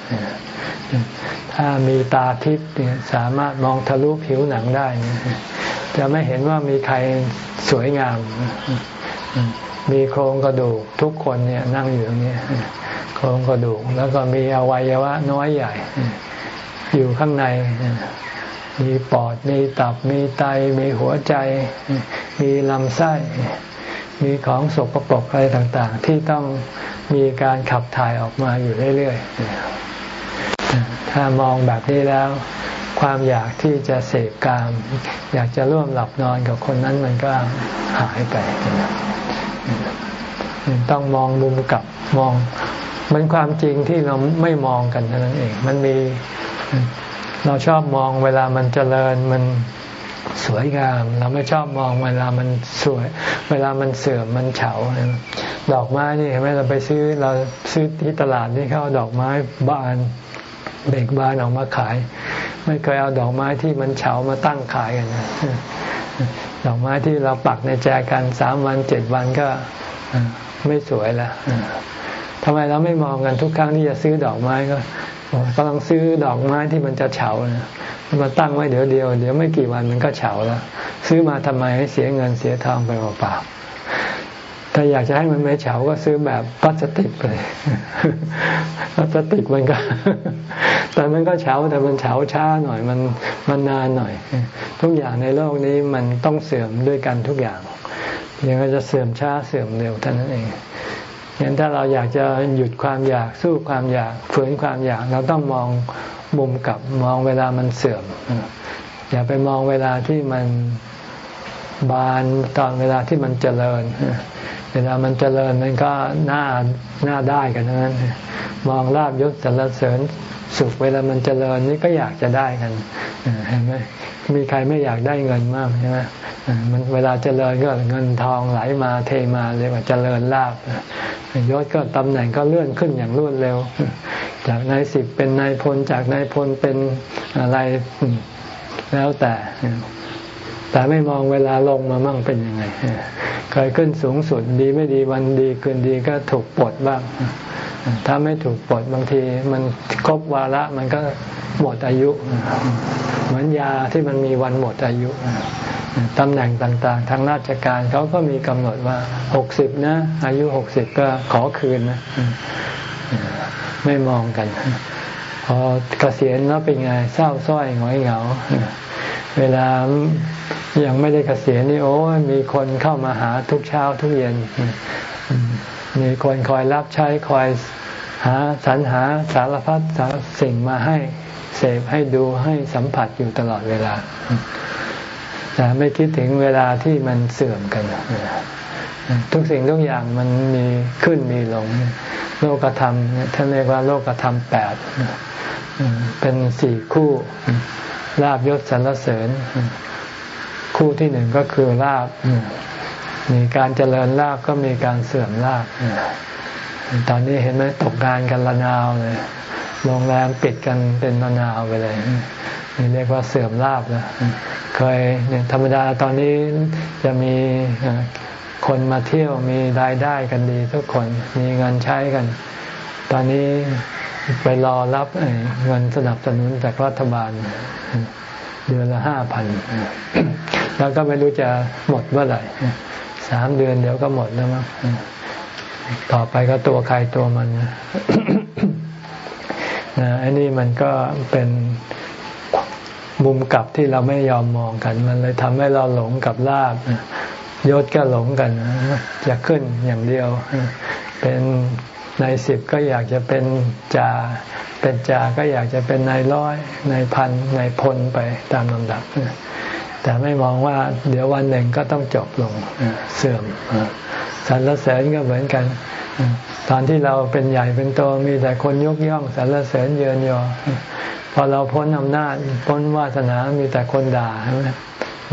ถ้ามีตาทิพย์สามารถมองทะลุผิวหนังได้จะไม่เห็นว่ามีใครสวยงาม มีโครงกระดูกทุกคนเนี่ยนั่งอยู่ตรงนี้ ครงกระดูก แล้วก็มีอวัยวะน้อยใหญ่ อยู่ข้างใน มีปอด มีตับ มีไต มีหัวใจ มีลำไส้ มีของสกปรกอะไรต่าง ๆ ที่ต้องมีการขับถ่ายออกมาอยู่เรื่อยๆ ถ้ามองแบบนี้แล้ว ความอยากที่จะเสพกาม อยากจะร่วมหลับนอนกับคนนั้นมันก็หายไปต้องมองมุมกลับมอง มันความจริงที่เราไม่มองกันเท่านั้นเอง มันมีเราชอบมองเวลามันเจริญมันสวยงาม เราไม่ชอบมองเวลามันสวย เวลามันเสื่อมมันเฉาดอกไม้นี่เห็นไหมเราไปซื้อเราซื้อที่ตลาดนี่เขาเอาดอกไม้บานเบ่งบานออกมาขาย ไม่เคยเอาดอกไม้ที่มันเฉามาตั้งขายกันดอกไม้ที่เราปักในแจกันสามวันเจ็ดวันก็ไม่สวยละ ทำไมเราไม่มองกันทุกครั้งที่จะซื้อดอกไม้ก็กำลังซื้อดอกไม้ที่มันจะเฉานะมาตั้งไว้เดี๋ยวเดียวเดี๋ยวไม่กี่วันมันก็เฉาแล้ว ซื้อมาทำไมให้เสียเงินเสียทองไปเปล่าๆถ้าอยากจะให้มันไม่เฉาก็ซื้อแบบพลาสติกเลยพลาสติกมันก็ แต่มันก็เฉาแต่มันเฉาช้าหน่อยมันมันนานหน่อย ทุกอย่างในโลกนี้มันต้องเสื่อมด้วยกันทุกอย่างยังจะเสื่อมช้าเสื่อมเร็วเท่านั้นเอง เห็นถ้าเราอยากจะหยุดความอยากสู้ความอยากฝืนความอยากเราต้องมองมุมกลับมองเวลามันเสื่อม อย่าไปมองเวลาที่มันบานตอนเวลาที่มันเจริญ เวลามันเจริญมันก็น่าน่าได้กันนั้น มองลาบยศสรรเสริญ สุขเวลามันเจริญนี่ก็อยากจะได้กันเห็นไหมมีใครไม่อยากได้เงินมากใช่ไหมมันเวลาเจริญก็เงินทองไหลมาเทมาเรียกว่าเจริญลาบยศก็ตำแหน่งก็เลื่อนขึ้นอย่างรวดเร็ว จากนายสิบเป็นนายพลจากนายพลเป็นอะไรแล้วแต่แต่ไม่มองเวลาลงมามั่งเป็นยังไงเคยขึ้นสูงสุดดีไม่ดีวันดีคืนดีก็ถูกปลดบ้าง ถ้าไม่ถูกปลดบางทีมันครบวาระมันก็หมดอายุ เหมือนยาที่มันมีวันหมดอายุตำแหน่งต่างๆ ทางราชการเขาก็มีกำหนดว่าหกสิบนะ อายุหกสิบก็ขอคืนนะ ไม่มองกัน พอเกษียณแล้วเป็นไงเศร้าส้อยหงอยเหงา เวลายังไม่ได้เกษียณนี่โอ้มีคนเข้ามาหาทุกเช้าทุกเย็น มีคนคอยรับใช้คอยหาสรรหาสารพัดสิ่งมาให้เสพให้ดูให้สัมผัสอยู่ตลอดเวลา แต่ไม่คิดถึงเวลาที่มันเสื่อมกันทุกสิ่งทุกอย่างมันมีขึ้นมีลง โลกธรรมท่านเรียกว่าโลกธรรมแปดเป็นสี่คู่ลาบยศสรรเสริญ คู่ที่หนึ่งก็คือลาบ มีการเจริญลาบก็มีการเสื่อมลาบตอนนี้เห็นไหมตกงานกันละนาวเลยโรงแรมปิดกันเป็นมะนาวไปเลยนี่เรียกว่าเสื่อมลาบแล้วเคยธรรมดาตอนนี้จะมีคนมาเที่ยวมีรายได้กันดีทุกคนมีเงินใช้กัน ตอนนี้ไปรอรับเงินสนับสนุนจากรัฐบาลเดือนละห้าพันแล้วก็ไม่รู้จะหมดเมื่อไหร่ สามเดือนเดี๋ยวก็หมดแล้วมั้งต่อไปก็ตัวใครตัวมันนะอันนี้มันก็เป็นมุมกลับที่เราไม่ยอมมองกัน มันเลยทำให้เราหลงกับลาบยศก็หลงกันจะขึ้นอย่างเดียว เป็นนายสิบก็อยากจะเป็นจ่าเป็นจ่าก็อยากจะเป็นนายร้อยนายพันนายพลไปตามลำดับ แต่ไม่มองว่าเดี๋ยววันหนึ่งก็ต้องจบลงเสื่อมสรรเสริญก็เหมือนกัน ตอนที่เราเป็นใหญ่เป็นโตมีแต่คนยกย่องสรรเสริญเยินยอ พอเราพ้นอำนาจพ้นวาสนา มีแต่คนด่าใช่ไหม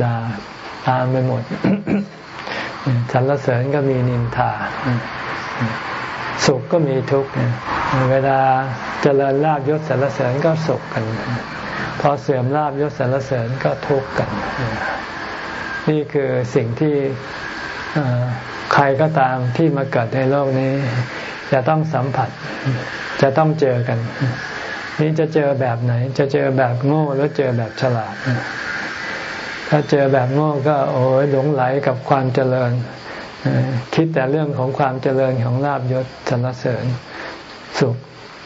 ด่าตามไปหมดสรรเสริญก็มีนินทา สุขก็มีทุกข์เวลาเจริญลาบยศสรรเสริญก็สุขกัน พอเสื่อมลาบยศสรรเสริญก็ทุกข์กัน นี่คือสิ่งที่ใครก็ตามที่มาเกิดในโลกนี้ จะต้องสัมผัส จะต้องเจอกัน นี่จะเจอแบบไหน จะเจอแบบโง่หรือเจอแบบฉลาด ถ้าเจอแบบโง่ก็ โอ้ยหลงไหลกับความเจริญ คิดแต่เรื่องของความเจริญของลาบยศสรรเสริญสุข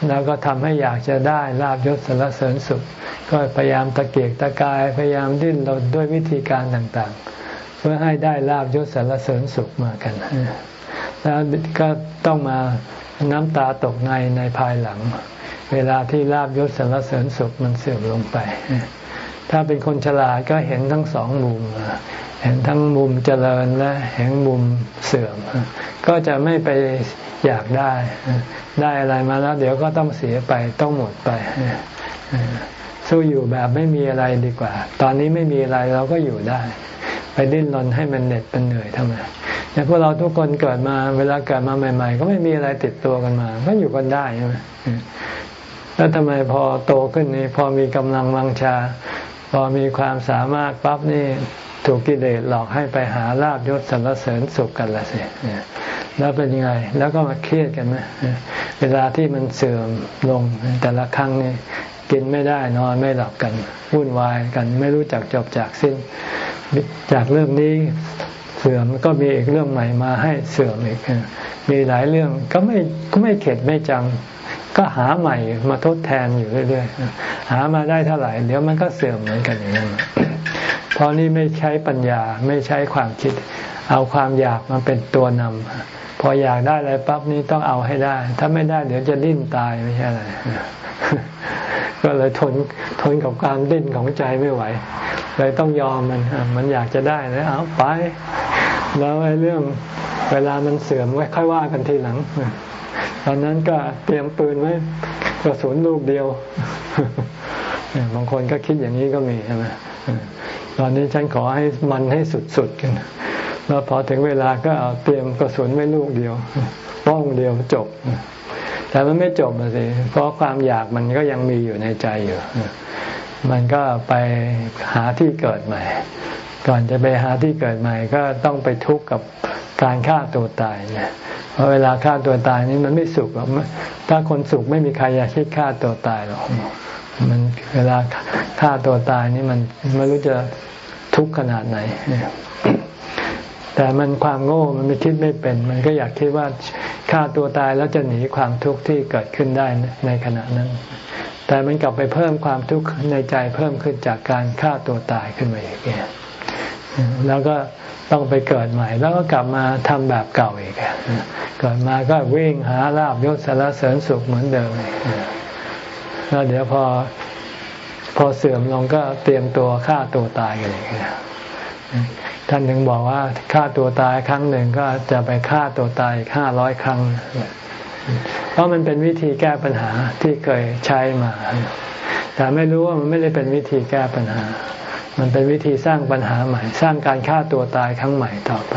แล้วก็ทำให้อยากจะได้ลาบยศสรรเสริญสุข ก็พยายามตะเกียกตะกายพยายามดิ้นรนด้วยวิธีการต่างๆ เพื่อให้ได้ลาบยศสารเสริญสุขมากัน แล้วก็ต้องมาน้ำตาตกในในภายหลัง เวลาที่ลาบยศสารเสริญสุขมันเสื่อมลงไป ถ้าเป็นคนฉลาดก็เห็นทั้งสองมุม เห็นทั้งมุมเจริญและเห็นมุมเสื่อม ก็จะไม่ไปอยากได้ ได้อะไรมาแล้ว เดี๋ยวก็ต้องเสียไปต้องหมดไป สู้อยู่แบบไม่มีอะไรดีกว่า ตอนนี้ไม่มีอะไรเราก็อยู่ได้ ไปดิ้นรนให้มันเหน็ดเป็นเหนื่อยทำไมเนี่พวกเราทุกคนเกิดมาเวลาเกิดมาใหม่ ๆ ก็ไม่มีอะไรติดตัวกันมา ก็อยู่กันได้ใช่ไหมแล้วทำไมพอโตขึ้นนี่พอมีกำลังวังชา พอมีความสามารถปั๊บนี่ถูกกิเลสหลอกให้ไปหาลาบยศสรรเสริญสุขกันละสิแล้วเป็นยังไง แล้วก็มาเครียดกันไหมเวลาที่มันเสื่อมลงแต่ละครั้งนี่กินไม่ได้นอนไม่หลับกันวุ่นวายกันไม่รู้จักจบจากสิ้น จากเรื่องนี้เสื่อมก็มีอีกเรื่องใหม่มาให้เสื่อมอีกมีหลายเรื่องก็ไม่ก็ไม่เข็ดไม่จำ ก็หาใหม่มาทดแทนอยู่เรื่อยๆ หามาได้เท่าไหร่ เดี๋ยวมันก็เสื่อมเหมือนกันอย่างนั้นเพราะนี่ไม่ใช้ปัญญาไม่ใช้ความคิด เอาความอยากมาเป็นตัวนำพออยากได้อะไรปั๊บนี้ต้องเอาให้ได้ ถ้าไม่ได้เดี๋ยวจะดิ้นตายไม่ใช่อะไรก็เลยทนทนกับการดิ้นของใจไม่ไหว เลยต้องยอมมัน มันอยากจะได้แล้วเอาไป แล้วไอ้เรื่องเวลามันเสื่อมไว้ค่อยว่ากันทีหลัง ตอนนั้นก็เตรียมปืนไว้กระสุนลูกเดียวบางคนก็คิดอย่างนี้ก็มีใช่ไหมตอนนี้ฉันขอให้มันให้สุดๆกันแล้วพอถึงเวลาก็เอาเตรียมกระสุนไว้ลูกเดียวป้องเดียวจบ แต่มันไม่จบสิเพราะความอยากมันก็ยังมีอยู่ในใจอยู่ มันก็ไปหาที่เกิดใหม่ ก่อนจะไปหาที่เกิดใหม่ก็ต้องไปทุกข์กับการฆ่าตัวตายเนี่ยเพราะเวลาฆ่าตัวตายนี่มันไม่สุขหรอกถ้าคนสุขไม่มีใครอยากคิดฆ่าตัวตายหรอกมันเวลาฆ่าตัวตายนี่มันไม่รู้จะทุกข์ขนาดไหน แต่มันความโง่มันไม่คิดไม่เป็น มันก็อยากคิดว่าฆ่าตัวตายแล้วจะหนีความทุกข์ที่เกิดขึ้นได้ในขณะนั้น แต่มันกลับไปเพิ่มความทุกข์ในใจเพิ่มขึ้นจากการฆ่าตัวตายขึ้นมาอีก แล้วก็ต้องไปเกิดใหม่ แล้วก็กลับมาทำแบบเก่าอีกเกิดมาก็วิ่งหาลาบยศสารเสริญสุขเหมือนเดิมแล้วเดี๋ยวพอพอเสื่อมลงก็เตรียมตัวฆ่าตัวตายกันเลยท่านถึงบอกว่าฆ่าตัวตายครั้งหนึ่งก็จะไปฆ่าตัวตายห้าร้อยครั้ง เพราะมันเป็นวิธีแก้ปัญหาที่เคยใช้มา แต่ไม่รู้ว่ามันไม่ได้เป็นวิธีแก้ปัญหา มันเป็นวิธีสร้างปัญหาใหม่ สร้างการฆ่าตัวตายครั้งใหม่ต่อไป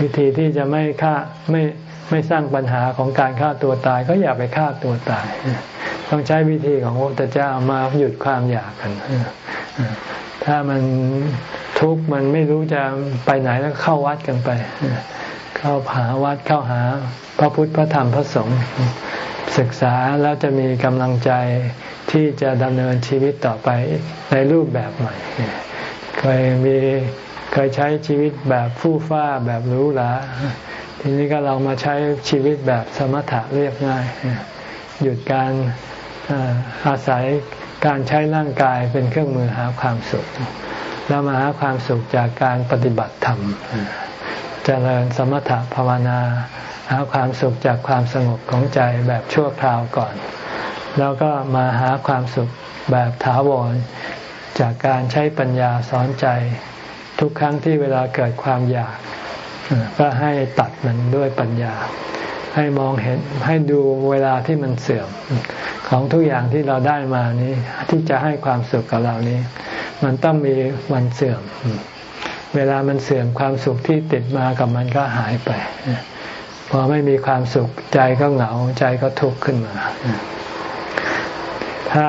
วิธีที่จะไม่ฆ่าไม่ไม่สร้างปัญหาของการฆ่าตัวตาย ก็อย่าไปฆ่าตัวตาย ต้องใช้วิธีของพระพุทธเจ้ามาหยุดความอยากกันถ้ามันทุกข์มันไม่รู้จะไปไหนแล้วเข้าวัดกันไป เข้าหาวัดเข้าหา พระพุทธพระธรรมพระสงฆ์ศึกษาแล้วจะมีกำลังใจ ที่จะดำเนินชีวิตต่อไปในรูปแบบใหม่ เคยมีเคยใช้ชีวิตแบบฟู่ฟ้าแบบหรูหลาทีนี้ก็เรามาใช้ชีวิตแบบสมถะเรียบง่าย หยุดการอาศัยการใช้ร่างกายเป็นเครื่องมือหาความสุข แล้วมาหาความสุขจากการปฏิบัติธรรมเจริญสมถะภาวนา หาความสุขจากความสงบของใจแบบชั่วคราวก่อน แล้วก็มาหาความสุขแบบถาวร จากการใช้ปัญญาสอนใจ ทุกครั้งที่เวลาเกิดความอยาก ก็ให้ตัดมันด้วยปัญญา ให้มองเห็นให้ดูเวลาที่มันเสื่อม ของทุกอย่างที่เราได้มานี้ที่จะให้ความสุขกับเรานี้ มันต้องมีวันเสื่อม เวลามันเสื่อมความสุขที่ติดมากับมันก็หายไปพอไม่มีความสุขใจก็เหงาใจก็ทุกข์ขึ้นมา ถ้า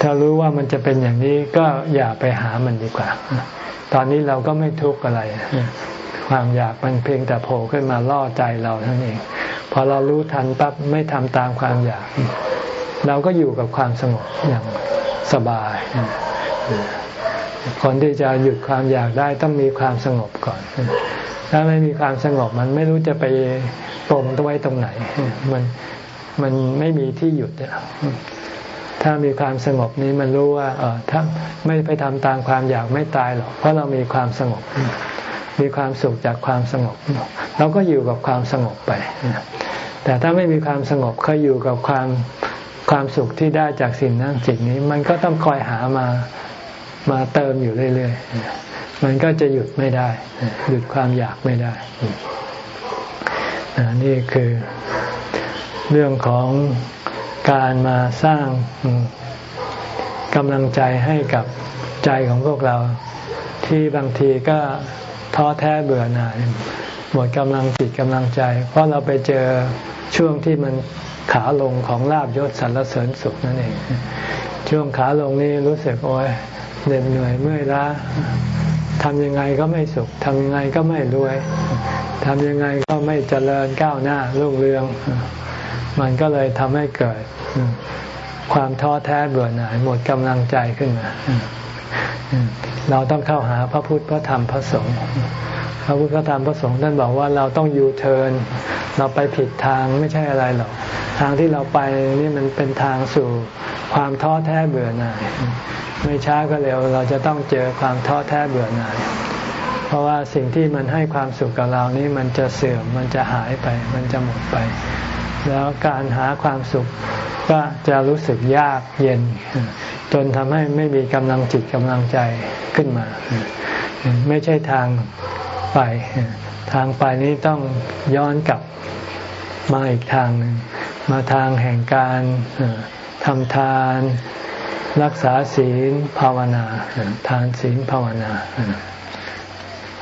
ถ้ารู้ว่ามันจะเป็นอย่างนี้ก็อย่าไปหามันดีกว่า ตอนนี้เราก็ไม่ทุกข์อะไร ความอยากมันเพียงแต่โผล่ขึ้นมาล่อใจเราเท่านั้นเอง พอเรารู้ทันปั๊บไม่ทำตามความอยาก เราก็อยู่กับความสงบอย่างสบาย คนที่จะหยุดความอยากได้ต้องมีความสงบก่อน ถ้าไม่มีความสงบมันไม่รู้จะไปปมตัวไว้ตรงไหน มันมันไม่มีที่หยุด ถ้ามีความสงบนี้มันรู้ว่า เออถ้าไม่ไปทำตามความอยากไม่ตายหรอกเพราะเรามีความสงบ มีความสุขจากความสงบ เราก็อยู่กับความสงบไปแต่ถ้าไม่มีความสงบเคยอยู่กับความความสุขที่ได้จากสิ่งนั้นสิ่งนี้ มันก็ต้องคอยหามามาเติมอยู่เรื่อยๆ มันก็จะหยุดไม่ได้ หยุดความอยากไม่ได้ นี่คือเรื่องของ การมาสร้างกำลังใจให้กับใจของพวกเรา ที่บางทีก็ท้อแท้เบื่อหน่ายหมดกำลังจิตกำลังใจ เพราะเราไปเจอช่วงที่มันขาลงของลาบยศสรรเสริญสุขนั่นเอง ช่วงขาลงนี้รู้สึกโอ้ยเหน็ดเหนื่อยเมื่อยล้าทำยังไงก็ไม่สุขทำยังไงก็ไม่รวยทำยังไงก็ไม่เจริญก้าวหน้ารุ่งเรือง มันก็เลยทำให้เกิดความท้อแท้เบื่อหน่ายหมดกำลังใจขึ้นมาเราต้องเข้าหาพระพุทธพระธรรมพระสงฆ์พระพุทธพระธรรมพระสงฆ์ท่านบอกว่าเราต้องยูเทิร์นเราไปผิดทางไม่ใช่อะไรหรอกทางที่เราไปนี่มันเป็นทางสู่ความท้อแท้เบื่อหน่ายไม่ช้าก็เร็วเราจะต้องเจอความท้อแท้เบื่อหน่ายเพราะว่าสิ่งที่มันให้ความสุขกับเรานี้มันจะเสื่อมมันจะหายไป มันจะหมดไป แล้วการหาความสุขก็จะรู้สึกยากเย็น จนทำให้ไม่มีกำลังจิตกำลังใจขึ้นมา ไม่ใช่ทางไป ทางไปนี้ต้องย้อนกลับมาอีกทางหนึ่งมาทางแห่งการทำทานรักษาศีลภาวนา ทานศีลภาวนา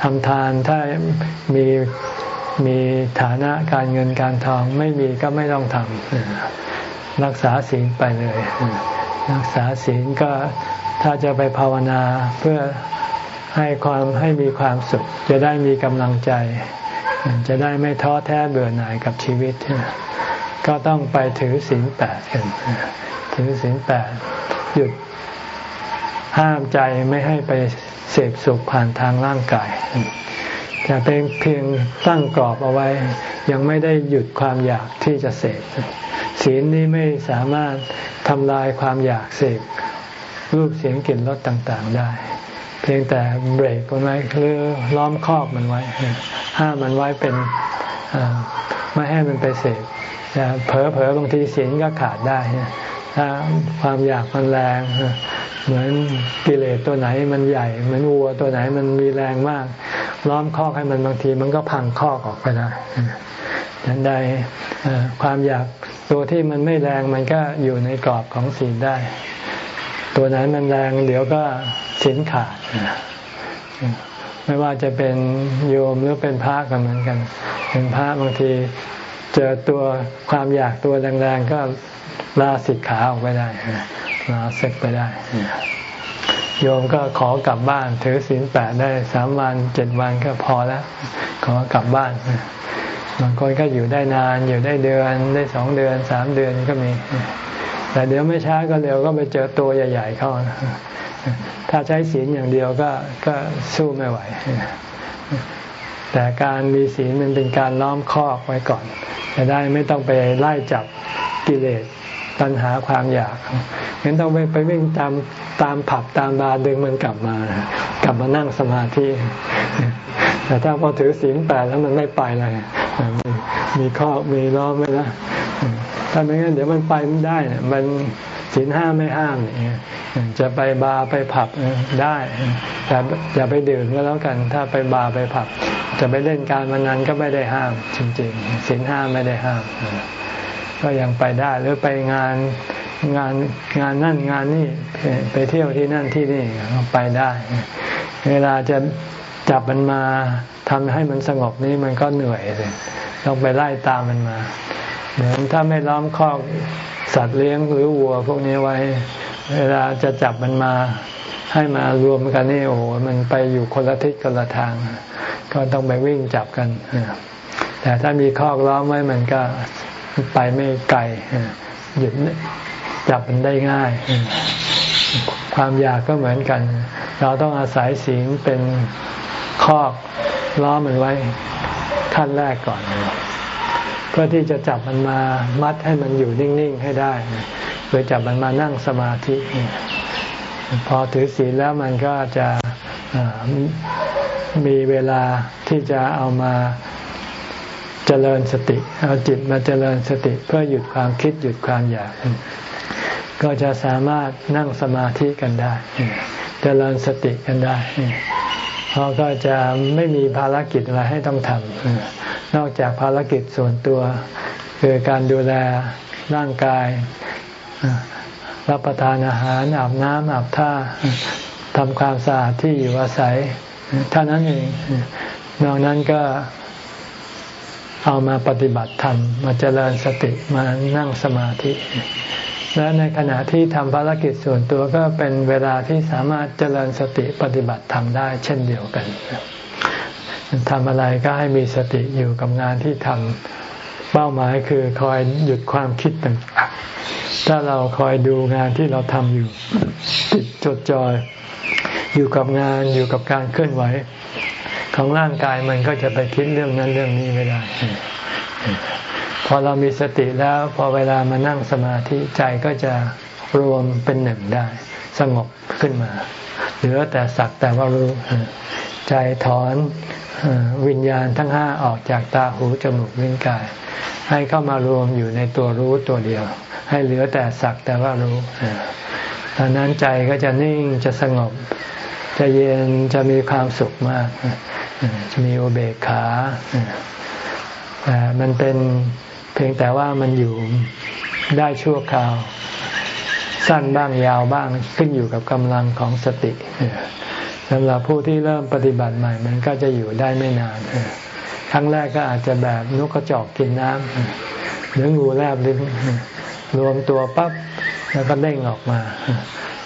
ทำทานถ้ามี มีฐานะการเงินการทองไม่มีก็ไม่ต้องทำรักษาศีลไปเลย รักษาศีลก็ถ้าจะไปภาวนาเพื่อให้ความให้มีความสุข จะได้มีกำลังใจ จะได้ไม่ท้อแท้เบื่อหน่ายกับชีวิต ก็ต้องไปถือศีลแปดกันถือศีลแปดหยุดห้ามใจไม่ให้ไปเสพสุขผ่านทางร่างกาย แต่เป็นเพียงตั้งกรอบเอาไว้ ยังไม่ได้หยุดความอยากที่จะเสพศีลนี้ไม่สามารถทำลายความอยากเสพรูปเสียงกลิ่นรสต่างๆได้ เพียงแต่เบรกมันไว้หรือล้อมคอบมันไว้ ห้ามมันไว้เป็นไม่ให้มันไปเสพเผลอเผลอบางทีศีลก็ขาดได้ถ้าความอยากมันแรง เหมือนกิเลสตัวไหนมันใหญ่ เหมือนวัวตัวไหนมันมีแรงมาก ล้อมคอกให้มันบางทีมันก็พังคอกออกไปได้ดังใดความอยากตัวที่มันไม่แรงมันก็อยู่ในกรอบของศีลได้ ตัวไหนมันแรงเดี๋ยวก็ศีลขาดไม่ว่าจะเป็นโยมหรือเป็นพระก็เหมือนกันเป็นพระบางทีเจอตัวความอยากตัวแรงๆก็ลาสิกขาออกไปได้ ลาเสกไปได้ โยมก็ขอกลับบ้าน ถือศีลแปดได้สามวันเจ็ดวันก็พอแล้ว ขอกลับบ้านบางคนก็อยู่ได้นานอยู่ได้เดือนได้สองเดือนสามเดือนก็มี แต่เดี๋ยวไม่ช้าก็เร็วก็ไปเจอตัวใหญ่ ๆ เข้าถ้าใช้ศีลอย่างเดียวก็ก็สู้ไม่ไหว แต่การมีศีลมันเป็นการล้อมคอกไว้ก่อน จะได้ไม่ต้องไปไล่จับกิเลส ตัณหาความอยากงั้นต้องไปไปวิ่งตามตามผับตามบาร์ดึงมันกลับมา กลับมานั่งสมาธิแต่ถ้าพอถือศีลแปดแล้วมันไม่ไปเลยมีข้อมีล้อมไว้นะถ้าไม่งั้นเดี๋ยวมันไปไม่ได้มันศีลห้าไม่ห้ามเนี่ยจะไปบาร์ไปผับได้แต่อย่าไปดื่มก็แล้วกัน ถ้าไปบาร์ไปผับ จะไปเล่นการพนันก็ไม่ได้ห้าม จริงๆศีลห้าไม่ได้ห้าม ก็ยังไปได้หรือไปงานงานงานนั่นงานนี่ไปเที่ยวที่นั่นที่นี่ไปได้ เวลาจะจับมันมาทำให้มันสงบนี่มันก็เหนื่อยเลยต้องไปไล่ตามมันมา เหมือนถ้าไม่ล้อมคอกสัตว์เลี้ยงหรือวัว พวกนี้ไว้ เวลาจะจับมันมา ให้มารวมกันนี่โอ้โหมันไปอยู่คนละทิศคนละทาง ก็ต้องไปวิ่งจับกันแต่ถ้ามีคอกล้อมไว้มันก็ ไปไม่ไกลหยุดจับมันได้ง่าย ความอยากก็เหมือนกัน เราต้องอาศัยศีลเป็นคอกล้อมันไว้ขั้นแรกก่อน เพื่อที่จะจับมันมามัดให้มันอยู่นิ่ง ๆ ให้ได้โดยจับมันมานั่งสมาธิ พอถือศีลแล้วมันก็จะมีเวลาที่จะเอามา จริญสติ เอาจิตมาเจริญสติเพื่อหยุดความคิดหยุดความอยาก ก็จะสามารถนั่งสมาธิกันได้ เจริญสติกันได้เพราะก็จะไม่มีภารกิจอะไรให้ต้องทำนอกจากภารกิจส่วนตัว คือการดูแลร่างกาย รับประทานอาหารอาบน้ำอาบท่าทำความสะอาดที่อยู่อาศัยเท่านั้นเองนอกนั้นก็ เอามาปฏิบัติธรรมมาเจริญสติมานั่งสมาธิ และในขณะที่ทำภารกิจส่วนตัวก็เป็นเวลาที่สามารถเจริญสติปฏิบัติธรรมได้ เช่นเดียวกันทำอะไรก็ให้มีสติอยู่กับงานที่ทำเป้าหมายคือคอยหยุดความคิดต่างถ้าเราคอยดูงานที่เราทำอยู่ติดจดจ่อยอยู่กับงานอยู่กับการเคลื่อนไหว ของร่างกายมันก็จะไปคิดเรื่องนั้นเรื่องนี้ไม่ได้ พอเรามีสติแล้ว พอเวลามานั่งสมาธิใจก็จะรวมเป็นหนึ่งได้ สงบขึ้นมา เหลือแต่สักแต่ว่ารู้ ใจถอนวิญญาณทั้งห้าออกจากตาหูจมูกลิ้นกาย ให้เข้ามารวมอยู่ในตัวรู้ตัวเดียว ให้เหลือแต่สักแต่ว่ารู้ตอนนั้นใจก็จะนิ่งจะสงบ จะเย็นจะมีความสุขมาก มีอุเบกขาแต่มันเป็นเพียงแต่ว่ามันอยู่ได้ชั่วคราว สั้นบ้างยาวบ้างขึ้นอยู่กับกำลังของสติสำหรับผู้ที่เริ่มปฏิบัติใหม่ มันก็จะอยู่ได้ไม่นานครั้งแรกก็อาจจะแบบนกกระจอกกินน้ำหรืองูแลบลิ้นรวมตัวปั๊บแล้วก็เด้งออกมา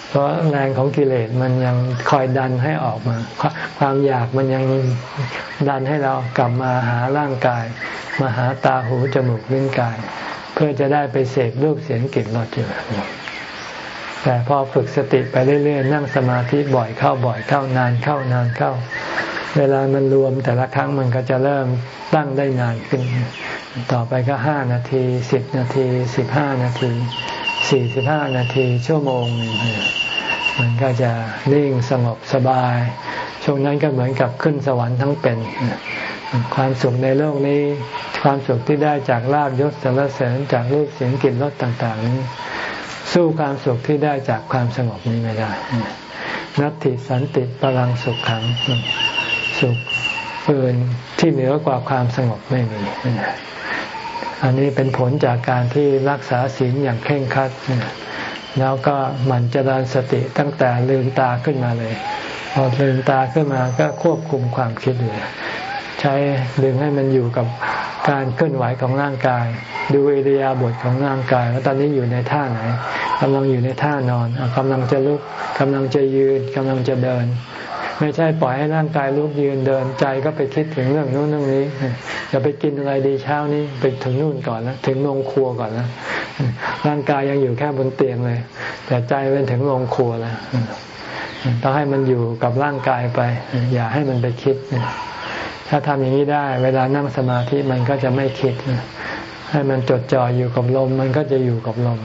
เพราะแรงของกิเลสมันยังคอยดันให้ออกมา ความอยากมันยังดันให้เรากลับมาหาร่างกาย มาหาตาหูจมูกลิ้นกาย เพื่อจะได้ไปเสพรูปเสียงกลิ่นรสอยู่แต่พอฝึกสติไปเรื่อยๆ นั่งสมาธิบ่อยเข้าบ่อยเข้านานเข้านานเข้า เวลามันรวมแต่ละครั้งมันก็จะเริ่มตั้งได้นานขึ้น ต่อไปก็ห้านาทีสิบนาทีสิบห้านาที สี่สิบห้านาทีชั่วโมงมันก็จะนิ่งสงบสบาย ช่วงนั้นก็เหมือนกับขึ้นสวรรค์ทั้งเป็น ความสุขในโลกนี้ ความสุขที่ได้จากลาบยศสรรเสริญจากรูปเสียงกลิ่นรสต่างๆนี้สู้ความสุขที่ได้จากความสงบนี้ไม่ได้ นัตติสันติพลังสุขขังสุขอื่นที่เหนือกว่าความสงบไม่มี อันนี้เป็นผลจากการที่รักษาศีลอย่างเคร่งครัด แล้วก็มันเจริญสติตั้งแต่ลืมตาขึ้นมาเลย พอลืมตาขึ้นมาก็ควบคุมความคิดเลยใช้ดึงให้มันอยู่กับการเคลื่อนไหวของร่างกาย ดูอิริยาบถของร่างกาย ว่าตอนนี้อยู่ในท่าไหนกำลังอยู่ในท่านอนกำลังจะลุกกำลังจะยืนกำลังจะเดิน ไม่ใช่ปล่อยให้ร่างกายลุกยืนเดินใจก็ไปคิดถึงเรื่องนู้นเรื่องนี้จะไปกินอะไรดีเช้านี้ไปถึงนู่นก่อนนะถึงโรงครัวก่อนนะร่างกายยังอยู่แค่บนเตียงเลย แต่ใจเป็นถึงโรงครัวแล้วต้องให้มันอยู่กับร่างกายไป อย่าให้มันไปคิด ถ้าทำอย่างนี้ได้ เวลานั่งสมาธิมันก็จะไม่คิด ให้มันจดจ่ออยู่กับลม มันก็จะอยู่กับลม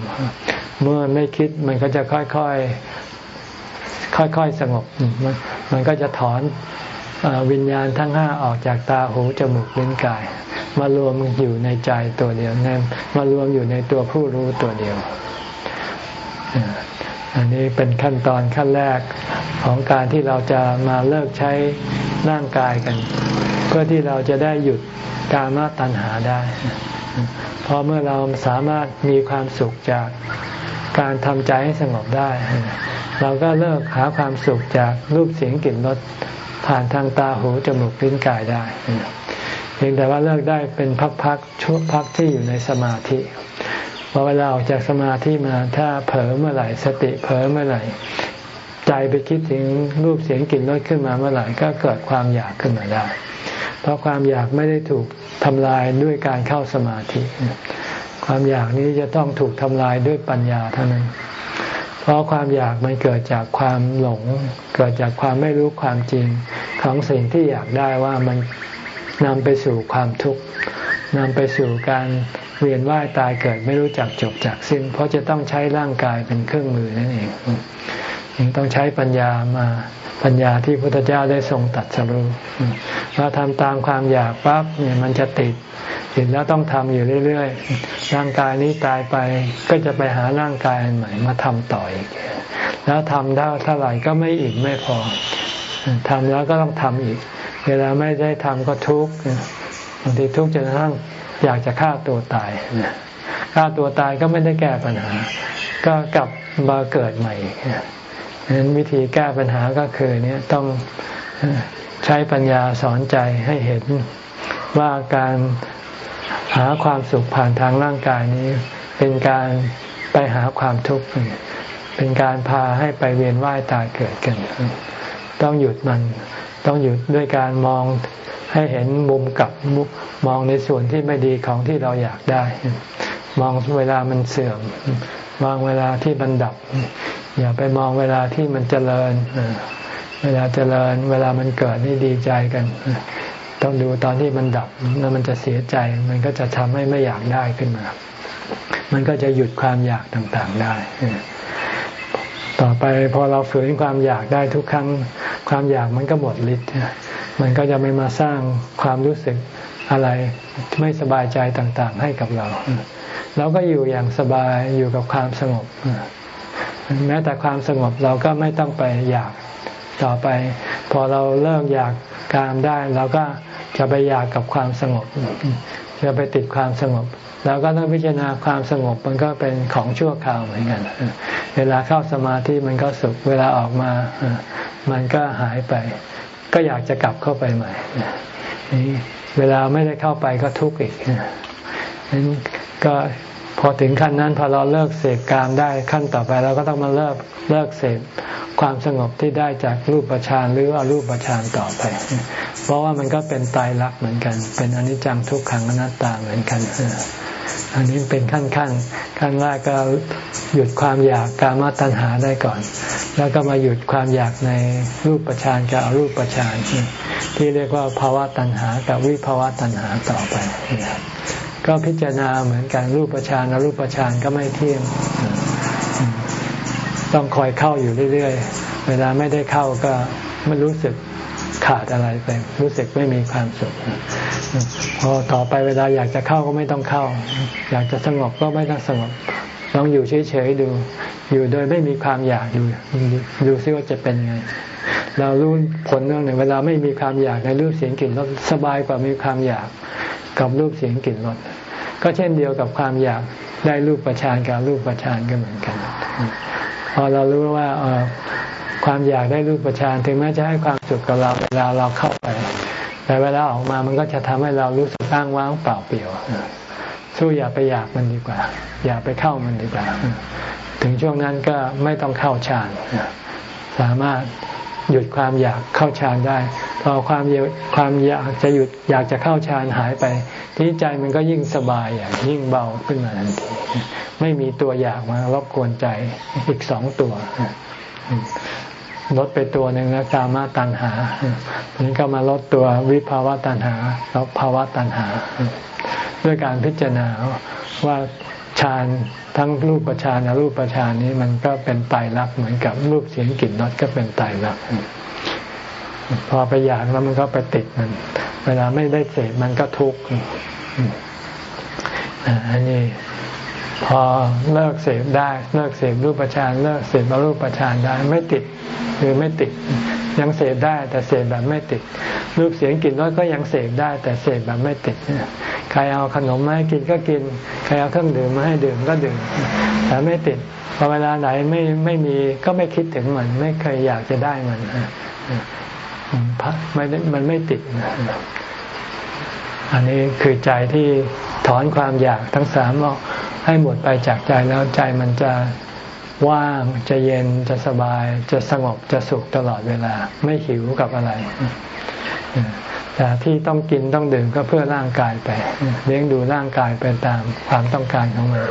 เมื่อไม่คิดมันก็จะค่อยๆ ค่อยๆสงบมันก็จะถอนวิญญาณทั้งห้าออกจากตาหูจมูกลิ้นกาย มารวมอยู่ในใจตัวเดียวนั่นมารวมอยู่ในตัวผู้รู้ตัวเดียว อันนี้เป็นขั้นตอนขั้นแรกของการที่เราจะมาเลิกใช้ร่างกายกัน เพื่อที่เราจะได้หยุดกามาตัณหาได้พอเมื่อเราสามารถมีความสุขจากการทำใจให้สงบได้ เราก็เลิกหาความสุขจากรูปเสียงกลิ่นรสผ่านทางตาหูจมูกลิ้นกายได้เพียงแต่ว่าเลิกได้เป็นพักๆช่วงพักที่อยู่ในสมาธิพอเวลาออกจากสมาธิมาถ้าเผลอเมื่อไหร่ สติเผลอเมื่อไหร่ ใจไปคิดถึงรูปเสียงกลิ่นรสขึ้นมาเมื่อไหร่ก็เกิดความอยากขึ้นมาได้ เพราะความอยากไม่ได้ถูกทำลายด้วยการเข้าสมาธิ ความอยากนี้จะต้องถูกทำลายด้วยปัญญาเท่านั้น เพราะความอยากมันเกิดจากความหลง เกิดจากความไม่รู้ความจริงของสิ่งที่อยากได้ว่ามันนำไปสู่ความทุกข์นำไปสู่การเวียนว่ายตายเกิดไม่รู้จักจบจากสิ้น เพราะจะต้องใช้ร่างกายเป็นเครื่องมือนั่นเอง ยังต้องใช้ปัญญามาปัญญาที่พระพุทธเจ้าได้ทรงตัดสรู้เราทำตามความอยากปั๊บเนี่ยมันจะติดติดแล้วต้องทำอยู่เรื่อยๆ ร่างกายนี้ตายไปก็จะไปหาร่างกายใหม่มาทำต่ออีก แล้วทำได้เท่าไหร่ก็ไม่อิ่มไม่พอทำแล้วก็ต้องทำอีก เวลาไม่ได้ทำก็ทุกข์บางทีทุกข์จนกระทั่งอยากจะฆ่าตัวตายฆ่าตัวตายก็ไม่ได้แก้ปัญหา ก็กลับมาเกิดใหม่ ฉะนั้นวิธีแก้ปัญหาก็คือเนี่ยต้องใช้ปัญญาสอนใจให้เห็นว่าการหาความสุขผ่านทางร่างกายนี้ เป็นการไปหาความทุกข์เป็นการพาให้ไปเวียนว่ายตายเกิดกัน ต้องหยุดมัน ต้องหยุดด้วยการมองให้เห็นมุมกลับมองในส่วนที่ไม่ดีของที่เราอยากได้ มองเวลามันเสื่อมมองเวลาที่มันดับ อย่าไปมองเวลาที่มันเจริญ เวลาเจริญ เวลามันเกิดนี่ดีใจกัน ต้องดูตอนที่มันดับแล้วมันจะเสียใจ มันก็จะทำให้ไม่อยากได้ขึ้นมา มันก็จะหยุดความอยากต่างๆได้ ต่อไปพอเราฝืนความอยากได้ทุกครั้ง ความอยากมันก็หมดฤทธิ์มันก็จะไม่มาสร้างความรู้สึกอะไรไม่สบายใจต่างๆ ให้กับเรา เราก็อยู่อย่างสบายอยู่กับความสงบ แม้แต่ความสงบเราก็ไม่ต้องไปอยากต่อไป พอเราเลิกอยากการได้เราก็จะไปอยากกับความสงบจะไปติดความสงบเราก็ต้องพิจารณาความสงบมันก็เป็นของชั่วคราวเหมือนกัน เวลาเข้าสมาธิมันก็สุขเวลาออกมา มันก็หายไป ก็อยากจะกลับเข้าไปใหม่เวลาไม่ได้เข้าไปก็ทุกข์อีกนั้นก็ พอถึงขั้นนั้นพอเราเลิกเสพกามได้ขั้นต่อไปเราก็ต้องมาเลิกเลิกเสพความสงบที่ได้จากรูปฌานหรืออรูปฌานต่อไป เพราะว่ามันก็เป็นตายรักเหมือนกัน เป็นอนิจจังทุกขังอนัตตาเหมือนกันอันนี้เป็นขั้นขั้นขั้นแรกก็หยุดความอยากการมตัณหาได้ก่อน แล้วก็มาหยุดความอยากในรูปประชานกับรูปประชานที่เรียกว่าภาวะตัณหากับวิภาวะตัณหาต่อไป ก็พิจารณาเหมือนกันรูปประชานรูปประชานก็ไม่เที่ยง ต้องคอยเข้าอยู่เรื่อยๆ เวลาไม่ได้เข้าก็ไม่รู้สึกขาดอะไรไป รู้สึกไม่มีความสุขพอต่อไปเวลาอยากจะเข้าก็ไม่ต้องเข้า อยากจะสงบก็ไม่ต้องสงบลองอยู่เฉยๆดู อยู่โดยไม่มีความอยากดูดูซิว่าจะเป็นไง เรารู้ผลเรื่องหนึ่งเวลาไม่มีความอยากในรูปเสียงกลิ่นรสสบายกว่ามีความอยาก กับรูปเสียงกลิ่นรสก็เช่นเดียวกับความอยากได้รูปประชานกับรูปประชานก็เหมือนกัน พอเรารู้ว่าความอยากได้รูปประชานถึงแม้จะให้ความสุขกับเราเวลาเราเข้าไป แต่เวลาออกมามันก็จะทำให้เรารู้สึกอ้างว้างเปล่าเปลี่ยวสู้อย่าไปอยากมันดีกว่า อย่าไปเข้ามันดีกว่า ถึงช่วงนั้นก็ไม่ต้องเข้าฌานสามารถ หยุดความอยากเข้าฌานได้ พอความความอยากจะหยุดอยากจะเข้าฌานหายไป ที่ใจมันก็ยิ่งสบายอย่างยิ่งเบาขึ้นมาทันทีไม่มีตัวอยากมารบกวนใจอีกสองตัวลดไปตัวหนึ่งนะกามาตัณหานี้ก็มาลดตัววิภาวะตัณหาแล้วภาวะตัณหา ด้วยการพิจารณาว่า ฌานทั้งรูปฌานและรูปฌานนี้มันก็เป็นไตรลักษณ์เหมือนกับรูปเสียงกลิ่นรสก็เป็นไตรลักษณ์พอไปอยากแล้วมันก็ไปติดมัน เวลาไม่ได้เสพมันก็ทุกข์อันนี้พอเลิกเสพได้ เลิกเสพรูปฌานเลิกเสพรูปฌานได้ ไม่ติดหรือไม่ติด ยังเสพได้แต่เสพแบบไม่ติด รูปเสียงกลิ่นรสก็ยังเสพได้ แต่เสพแบบไม่ติด ใครเอาขนมมาให้กินก็กิน ใครเอาเครื่องดื่มมาให้ดื่มก็ดื่ม แต่ไม่ติดพอเวลาไหนไม่ไม่มีก็ไม่คิดถึงมัน ไม่เคยอยากจะได้มันไม่มันไม่ติด อันนี้คือใจที่ถอนความอยากทั้งสามออกให้หมดไปจากใจแล้วใจมันจะ ว่างจะเย็นจะสบายจะสงบจะสุขตลอดเวลา ไม่หิวกับอะไร แต่ที่ต้องกินต้องดื่มก็เพื่อร่างกายไป เลี้ยงดูร่างกายไปตามความต้องการของมัน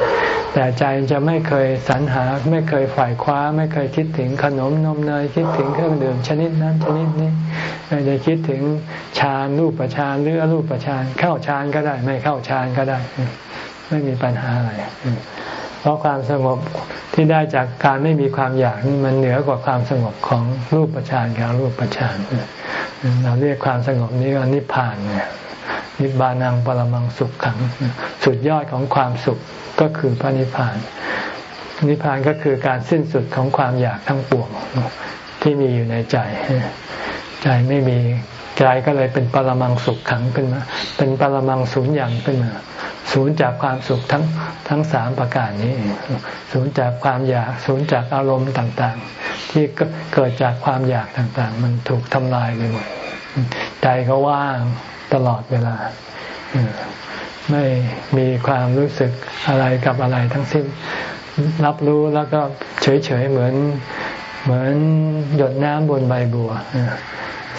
แต่ใจจะไม่เคยสรรหา ไม่เคยฝ่ายคว้า ไม่เคยคิดถึงขนมนมเนยคิดถึงเครื่องดื่มชนิดนั้นชนิดนี้ไม่ได้คิดถึงฌานรูปฌานหรืออรูปฌานเข้าฌานก็ได้ ไม่เข้าฌานก็ได้ ไม่มีปัญหาอะไร เพราะความสงบที่ได้จากการไม่มีความอยากนี่มันเหนือกว่าความสงบของรูปประชานกับรูปประชานเราเรียกความสงบนี้ว่านิพพานเนี่ยนิบานังปรมังสุขขัง สุดยอดของความสุขก็คือพระนิพพาน นิพพานก็คือการสิ้นสุดของความอยากทั้งปวงที่มีอยู่ในใจ ใจไม่มีใจก็เลยเป็นปรมังสุขขังขึ้นมา เป็นปรมังสูญญ์ขึ้นมา ศูนย์จากความสุขทั้งทั้งสามประการนี้ ศูนย์จากความอยากศูนย์จากอารมณ์ต่างๆ ที่เกิดจากความอยากต่างๆ มันถูกทำลายไปหมดใจก็ว่างตลอดเวลาไม่มีความรู้สึกอะไรกับอะไรทั้งสิ้น รับรู้แล้วก็เฉยๆเหมือนเหมือนหยดน้ำบนใบบัว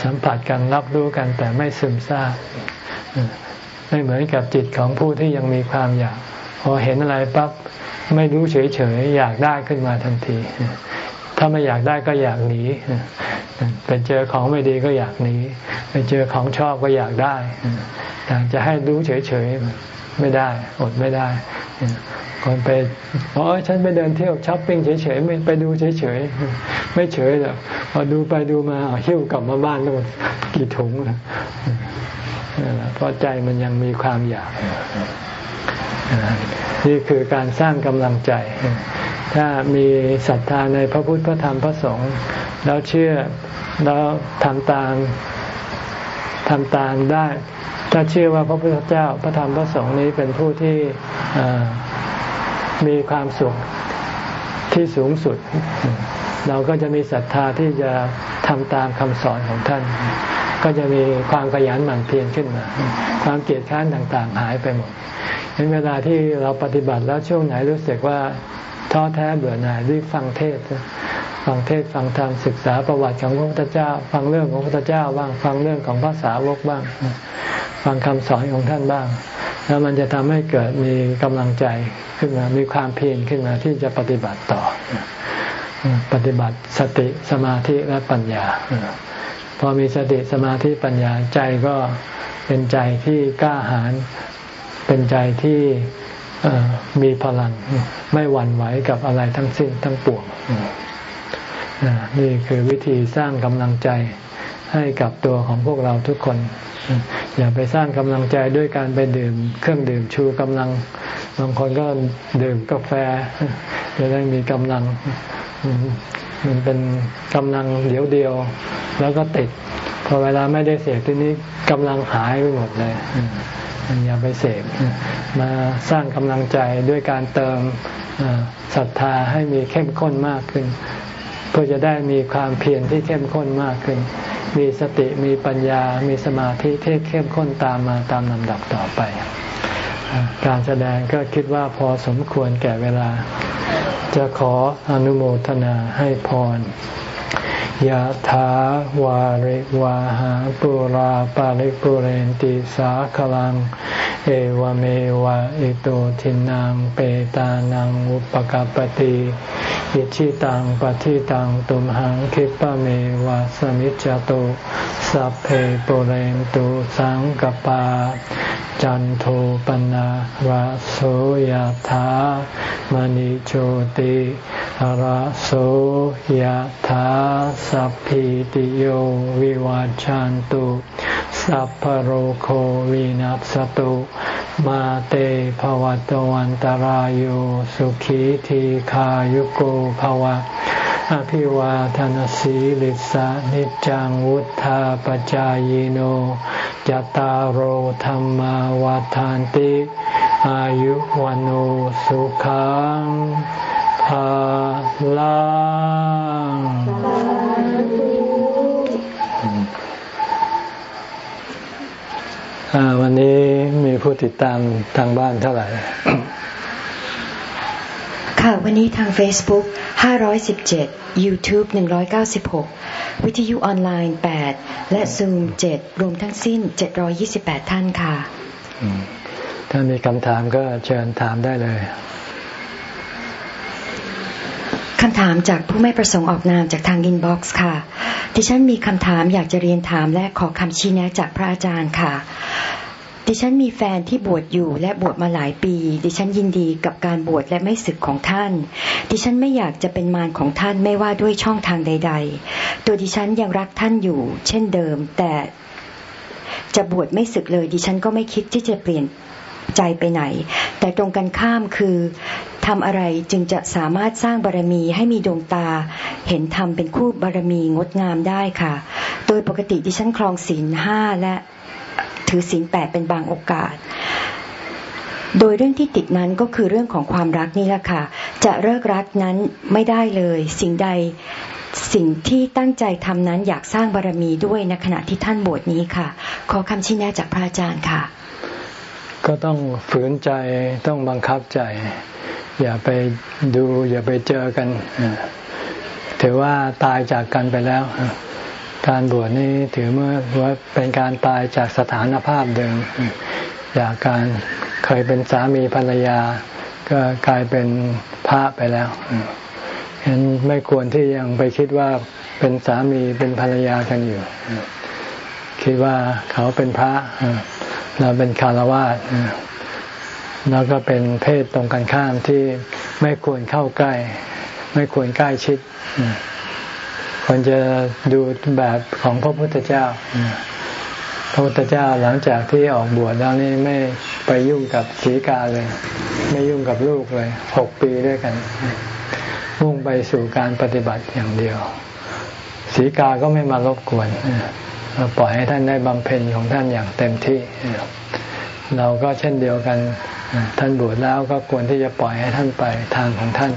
สัมผัสกันรับรู้กันแต่ไม่ซึมซาบ ไม่เหมือนกับจิตของผู้ที่ยังมีความอยาก พอเห็นอะไรปั๊บไม่รู้เฉยๆอยากได้ขึ้นมาทันที ถ้าไม่อยากได้ก็อยากหนีไปเจอของไม่ดีก็อยากหนีไปเจอของชอบก็อยากได้แต่จะให้รู้เฉยๆไม่ได้ อดไม่ได้คนไปอ๋อฉันไปเดินเที่ยวช้อปปิ้งเฉยๆไม่ไปดูเฉยๆไม่เฉยหรอกพอดูไปดูมาหิ้วกลับมาบ้านแล้วกี่ถุง เพราะใจมันยังมีความอยาก นี่คือการสร้างกำลังใจ ถ้ามีศรัทธาในพระพุทธพระธรรมพระสงฆ์แล้วเชื่อแล้วทำตามทำตามได้ ถ้าเชื่อว่าพระพุทธเจ้าพระธรรมพระสงฆ์นี้เป็นผู้ที่มีความสุขที่สูงสุด เราก็จะมีศรัทธาที่จะทำตามคำสอนของท่าน ก็จะมีความขยันหมั่นเพียรขึ้นมา ความเกลียดค้านต่างๆ หายไปหมดเห็นเวลาที่เราปฏิบัติแล้วช่วงไหนรู้สึกว่าท้อแท้เบื่อหน่ายรีบฟังเทศฟังเทศฟังธรรมศึกษาประวัติของพระพุทธเจ้า ฟังเรื่องของพระพุทธเจ้าบ้างฟังเรื่องของภาษาวกบ้าง ฟังคำสอนของท่านบ้าง แล้วมันจะทำให้เกิดมีกำลังใจขึ้นมามีความเพียรขึ้นมาที่จะปฏิบัติต่อ ปฏิบัติสติสมาธิและปัญญา พอมีสติสมาธิปัญญาใจก็เป็นใจที่กล้าหาญเป็นใจที่มีพลังไม่หวั่นไหวกับอะไรทั้งสิ้นทั้งปวงนี่คือวิธีสร้างกำลังใจให้กับตัวของพวกเราทุกคน อย่าไปสร้างกำลังใจด้วยการไปดื่ม เครื่องดื่มชูกำลัง บางคนก็ดื่มกาแฟจะได้มีกำลัง มันเป็นกำลังเดียวเดียว แล้วก็ติดพอเวลาไม่ได้เสพที่นี้กำลังหายไปหมดเลยอย่าไปเสพมาสร้างกำลังใจด้วยการเติมศรัทธาให้มีเข้มข้นมากขึ้น เพื่อจะได้มีความเพียรที่เข้มข้นมากขึ้น มีสติมีปัญญา มีสมาธิที่เข้มข้นตามมาตามลำดับต่อไป การแสดงก็คิดว่าพอสมควรแก่เวลา จะขออนุโมทนาให้พร ยะถาวาริวาหาปุราปาริปุเรนติสาคลัง เอวเมวะอิโตทินังเปตานังอุปกปติอิชิตังปฏิตังตุมหังคิปะเมวะสมิจจตุสัพเพปุเรนตุสังกปา จันโทปนะระโสยธามณิโชติระโสยธาสัพพิติโยวิวาจันตุ สัพพโรโควินัสตุ มาเตภวัตวันตารโยสุขีทีขายุโกภวะ อภิวาทานสีลิสานิจังวุธาปจายโนจตารโหธรรมวาทานติ อายุวันโอสุขังภาลัง วันนี้มีผู้ติดตามทางบ้านเท่าไหร่ ค่ะวันนี้ทาง Facebook 517 YouTube 196 วิทยุออนไลน์ 8 และ Zoom 7 รวมทั้งสิ้น 728 ท่านค่ะ ถ้ามีคำถามก็เชิญถามได้เลย คำถามจากผู้ไม่ประสงค์ออกนามจากทาง inbox ค่ะ ดิฉันมีคำถามอยากจะเรียนถามและขอคำชี้แนะจากพระอาจารย์ค่ะ ดิฉันมีแฟนที่บวชอยู่และบวชมาหลายปี ดิฉันยินดีกับการบวชและไม่ศึกของท่าน ดิฉันไม่อยากจะเป็นมารของท่านไม่ว่าด้วยช่องทางใด ๆ ตัวดิฉันยังรักท่านอยู่ เช่นเดิม แต่จะบวชไม่ศึกเลย ดิฉันก็ไม่คิดที่จะเปลี่ยน ใจไปไหน แต่ตรงกันข้ามคือทำอะไรจึงจะสามารถสร้างบารมีให้มีดวงตา เห็นธรรมเป็นคู่บารมีงดงามได้ค่ะ โดยปกติดิฉันคลองศีลห้าและถือศีลแปดเป็นบางโอกาส โดยเรื่องที่ติดนั้นก็คือเรื่องของความรักนี่แหละค่ะ จะเลิกรักนั้นไม่ได้เลย สิ่งใดสิ่งที่ตั้งใจทำนั้นอยากสร้างบารรมีด้วยในขณะที่ท่านบวชนี้ค่ะ ขอคำชี้แนะจากพระอาจารย์ค่ะ ก็ต้องฝืนใจต้องบังคับใจ อย่าไปดู อย่าไปเจอกันถือว่าตายจากกันไปแล้ว การบวชนี้ถือเมื่อว่าเป็นการตายจากสถานภาพเดิม จากการเคยเป็นสามีภรรยา ก็กลายเป็นพระไปแล้วเห็นไม่ควรที่ยังไปคิดว่าเป็นสามีเป็นภรรยากันอยู่ คิดว่าเขาเป็นพระ เราเป็นคารวะแล้วก็เป็นเพศตรงกันข้ามที่ไม่ควรเข้าใกล้ ไม่ควรใกล้ชิดควรจะดูแบบของพระพุทธเจ้า พระพุทธเจ้าหลังจากที่ออกบวชแล้วนี่ไม่ไปยุ่งกับศีกาเลย ไม่ยุ่งกับลูกเลยหกปีด้วยกัน มุ่งไปสู่การปฏิบัติอย่างเดียวศีกาก็ไม่มารบกวน ปล่อยให้ท่านได้บำเพ็ญของท่านอย่างเต็มที่ เราก็เช่นเดียวกันท่านบวชแล้วก็ควรที่จะปล่อยให้ท่านไปทางของท่าน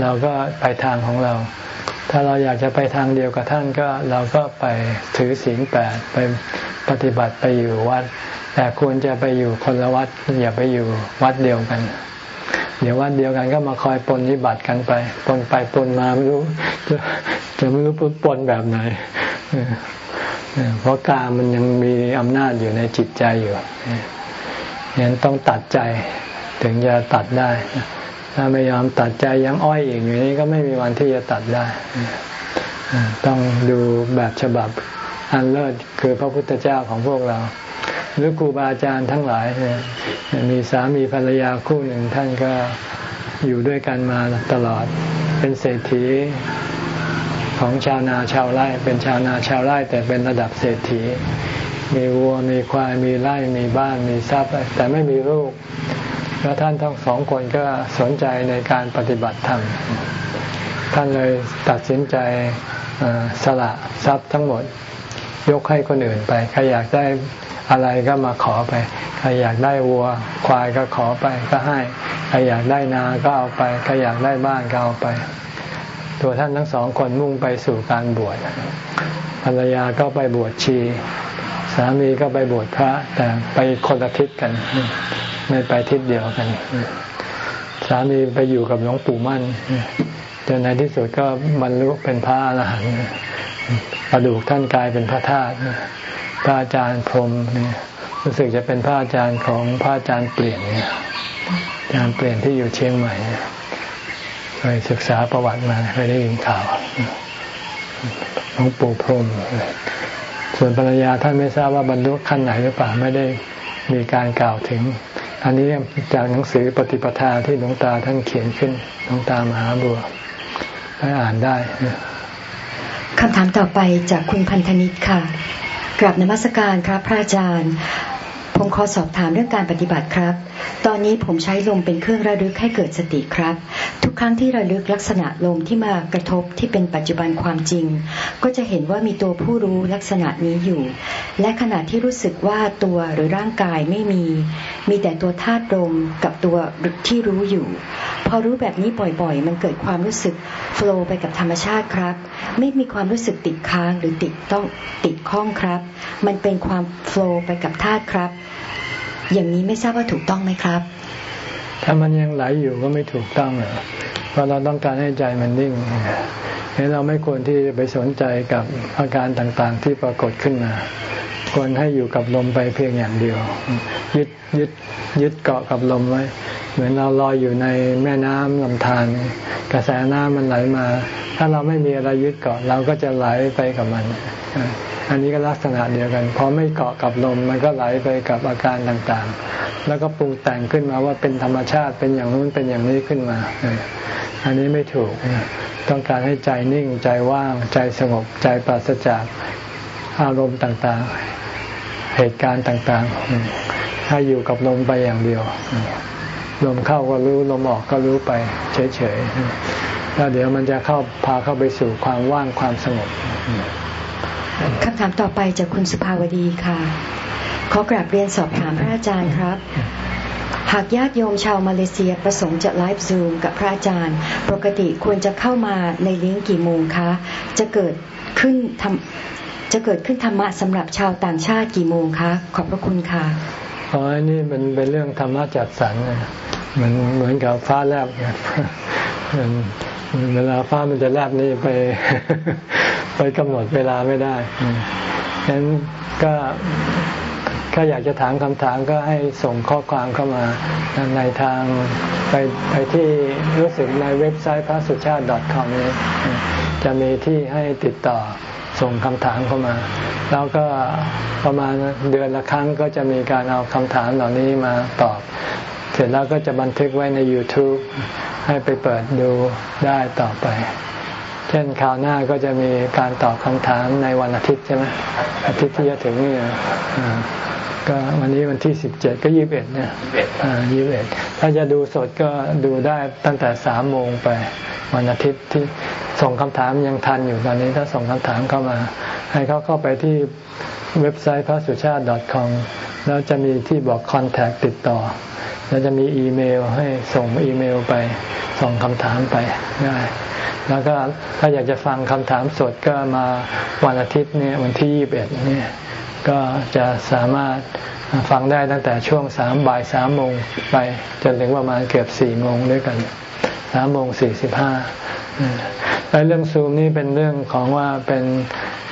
เราก็ไปทางของเรา ถ้าเราอยากจะไปทางเดียวกับท่านก็เราก็ไปถือศีลแปดไปปฏิบัติไปอยู่วัด แต่ควรจะไปอยู่คนละวัดอย่าไปอยู่วัดเดียวกันเดี๋ยววัดเดียวกันก็มาคอยปนนิบัติกันไปปนไปปนมาไม่รู้ จะจะไม่รู้ปนแบบไหน เพราะกามันยังมีอำนาจอยู่ในจิตใจอยู่งั้นต้องตัดใจถึงจะตัดได้ ถ้าไม่ยอมตัดใจยังอ้อยอีกอย่างนี้ก็ไม่มีวันที่จะตัดได้ ต้องดูแบบฉบับอันเลิศคือพระพุทธเจ้าของพวกเรา หรือครูบาอาจารย์ทั้งหลายมีสามีภรรยาคู่หนึ่งท่านก็อยู่ด้วยกันมาตลอด เป็นเศรษฐี ของชาวนาชาวไร่ เป็นชาวนาชาวไร่แต่เป็นระดับเศรษฐี มีวัวมีควายมีไร่มีบ้านมีทรัพย์ แต่ไม่มีลูก แล้วท่านทั้งสองคนก็สนใจในการปฏิบัติธรรมท่านเลยตัดสินใจสละทรัพย์ทั้งหมด ยกให้คนอื่นไปใครอยากได้อะไรก็มาขอไป ใครอยากได้วัว ควายก็ขอไปก็ให้ ใครอยากได้นา ก็เอาไป ใครอยากได้บ้านก็เอาไป ตัวท่านทั้งสองคนมุ่งไปสู่การบวชภรรยาก็ไปบวชชี สามีก็ไปบวชพระ แต่ไปคนละทิศกัน ไม่ไปทิศเดียวกัน สามีไปอยู่กับหลวงปู่มั่นจนในที่สุดก็บรรลุเป็นพระอรหันต์กระดูกท่านกลายเป็นพระธาตุพระอาจารย์พรมรู้สึกจะเป็นพระอาจารย์ของพระอาจารย์เปลี่ยนอาจารย์เปลี่ยนที่อยู่เชียงใหม่ เคยศึกษาประวัติมาเคยได้ยินข่าวหลวงปู่พรมส่วนภรรยาท่านไม่ทราบว่าบรรลุขั้นไหนหรือเปล่าไม่ได้มีการกล่าวถึง อันนี้จากหนังสือปฏิปทาที่หลวงตาท่านเขียนขึ้นหลวงตามหาบัวให้อ่านได้คำถามต่อไปจากคุณพันธนิตค่ะกราบนมัสการครับพระอาจารย์ ผมขอสอบถามเรื่องการปฏิบัติครับ ตอนนี้ผมใช้ลมเป็นเครื่องระลึกให้เกิดสติครับ ทุกครั้งที่ระลึกลักษณะลมที่มากระทบที่เป็นปัจจุบันความจริง ก็จะเห็นว่ามีตัวผู้รู้ลักษณะนี้อยู่ และขณะที่รู้สึกว่าตัวหรือร่างกายไม่มี มีแต่ตัวธาตุลมกับตัวที่รู้อยู่ พอรู้แบบนี้บ่อยๆ มันเกิดความรู้สึกโฟล์ไปกับธรรมชาติครับ ไม่มีความรู้สึกติดค้างหรือติดต้องติดข้องครับ มันเป็นความโฟล์ไปกับธาตุครับอย่างนี้ไม่ทราบว่าถูกต้องไหมครับ ถ้ามันยังไหลอยู่ก็ไม่ถูกต้องเลยเพราะเราต้องการให้ใจมันนิ่งเห็นเราไม่ควรที่จะไปสนใจกับอาการต่างๆ ที่ปรากฏขึ้นมาควรให้อยู่กับลมไปเพียงอย่างเดียว ยึดยึดยึดเกาะกับลมไว้ เหมือนเราลอยอยู่ในแม่น้ำลำธารกระแสน้ำมันไหลมา ถ้าเราไม่มีอะไรยึดเกาะเราก็จะไหลไปกับมัน อันนี้ก็ลักษณะเดียวกันพอไม่เกาะกับลมมันก็ไหลไปกับอาการต่างๆ แล้วก็ปรุงแต่งขึ้นมาว่าเป็นธรรมชาติเป็นอย่างนู้นเป็นอย่างนี้ขึ้นมา อันนี้ไม่ถูก ต้องการให้ใจนิ่งใจว่างใจสงบใจปราศจากอารมณ์ต่างๆ เหตุการณ์ต่างๆ ให้อยู่กับลมไปอย่างเดียว ลมเข้าก็รู้ลมออกก็รู้ไปเฉยๆแล้วเดี๋ยวมันจะเข้าพาเข้าไปสู่ความว่างความสงบ คำถามต่อไปจากคุณสุภาวดีค่ะ ขอกราบเรียนสอบถามพระอาจารย์ครับ หากญาติโยมชาวมาเลเซียประสงค์จะไลฟ์ซูมกับพระอาจารย์ ปกติควรจะเข้ามาในลิงก์กี่โมงคะ จะเกิดขึ้นทำจะเกิดขึ้นธรรมะสำหรับชาวต่างชาติกี่โมงคะ ขอบพระคุณค่ะอ๋อนี่มันเป็นเรื่องธรรมะจัดสรรมันเหมือนกับฟ้าแลบ เวลาฟ้ามันจะแลบนี่ไป ไปกำหนดเวลาไม่ได้ฉะนั้นก็ก็อยากจะถามคำถามก็ให้ส่งข้อความเข้ามาในทางไปไปที่รู้สึกในเว็บไซต์พระสุชาติ .com นี้จะมีที่ให้ติดต่อส่งคำถามเข้ามา แล้วก็ประมาณเดือนละครั้งก็จะมีการเอาคำถามเหล่านี้มาตอบ ร็จแล้วก็จะบันทึกไว้ใน YouTube ให้ไปเปิดดูได้ต่อไป เช่นคราวหน้าก็จะมีการตอบคำถามในวันอาทิตย์ใช่ไหมอาทิตย์ที่จะถึงนี่ก็วันนี้วันที่สิบเจ็ดก็ยี่บเอ็ดเนี่ยยี่บเอ็ดถ้าจะดูสดก็ดูได้ตั้งแต่สามโมงไป วันอาทิตย์ที่ส่งคำถามยังทันอยู่ตอนนี้ถ้าส่งคำถามเข้ามา ให้เขาเข้าไปที่เว็บไซต์พระสุชาติ .com แล้วจะมีที่บอกคอนแทคติดต่อ แล้วจะมีอีเมลให้ส่งอีเมลไป ส่งคำถามไปได้แล้วก็ถ้าอยากจะฟังคำถามสดก็มาวันอาทิตย์เนี่ยวันที่ยี่บเอ็ดเนี่ยก็จะสามารถฟังได้ตั้งแต่ช่วงสามบ่ายสามโมงไปจนถึงประมาณเกือบสี่โมงด้วยกันสามโมงสี่สิบห้าแล้เรื่องซูมนี่เป็นเรื่องของว่าเป็น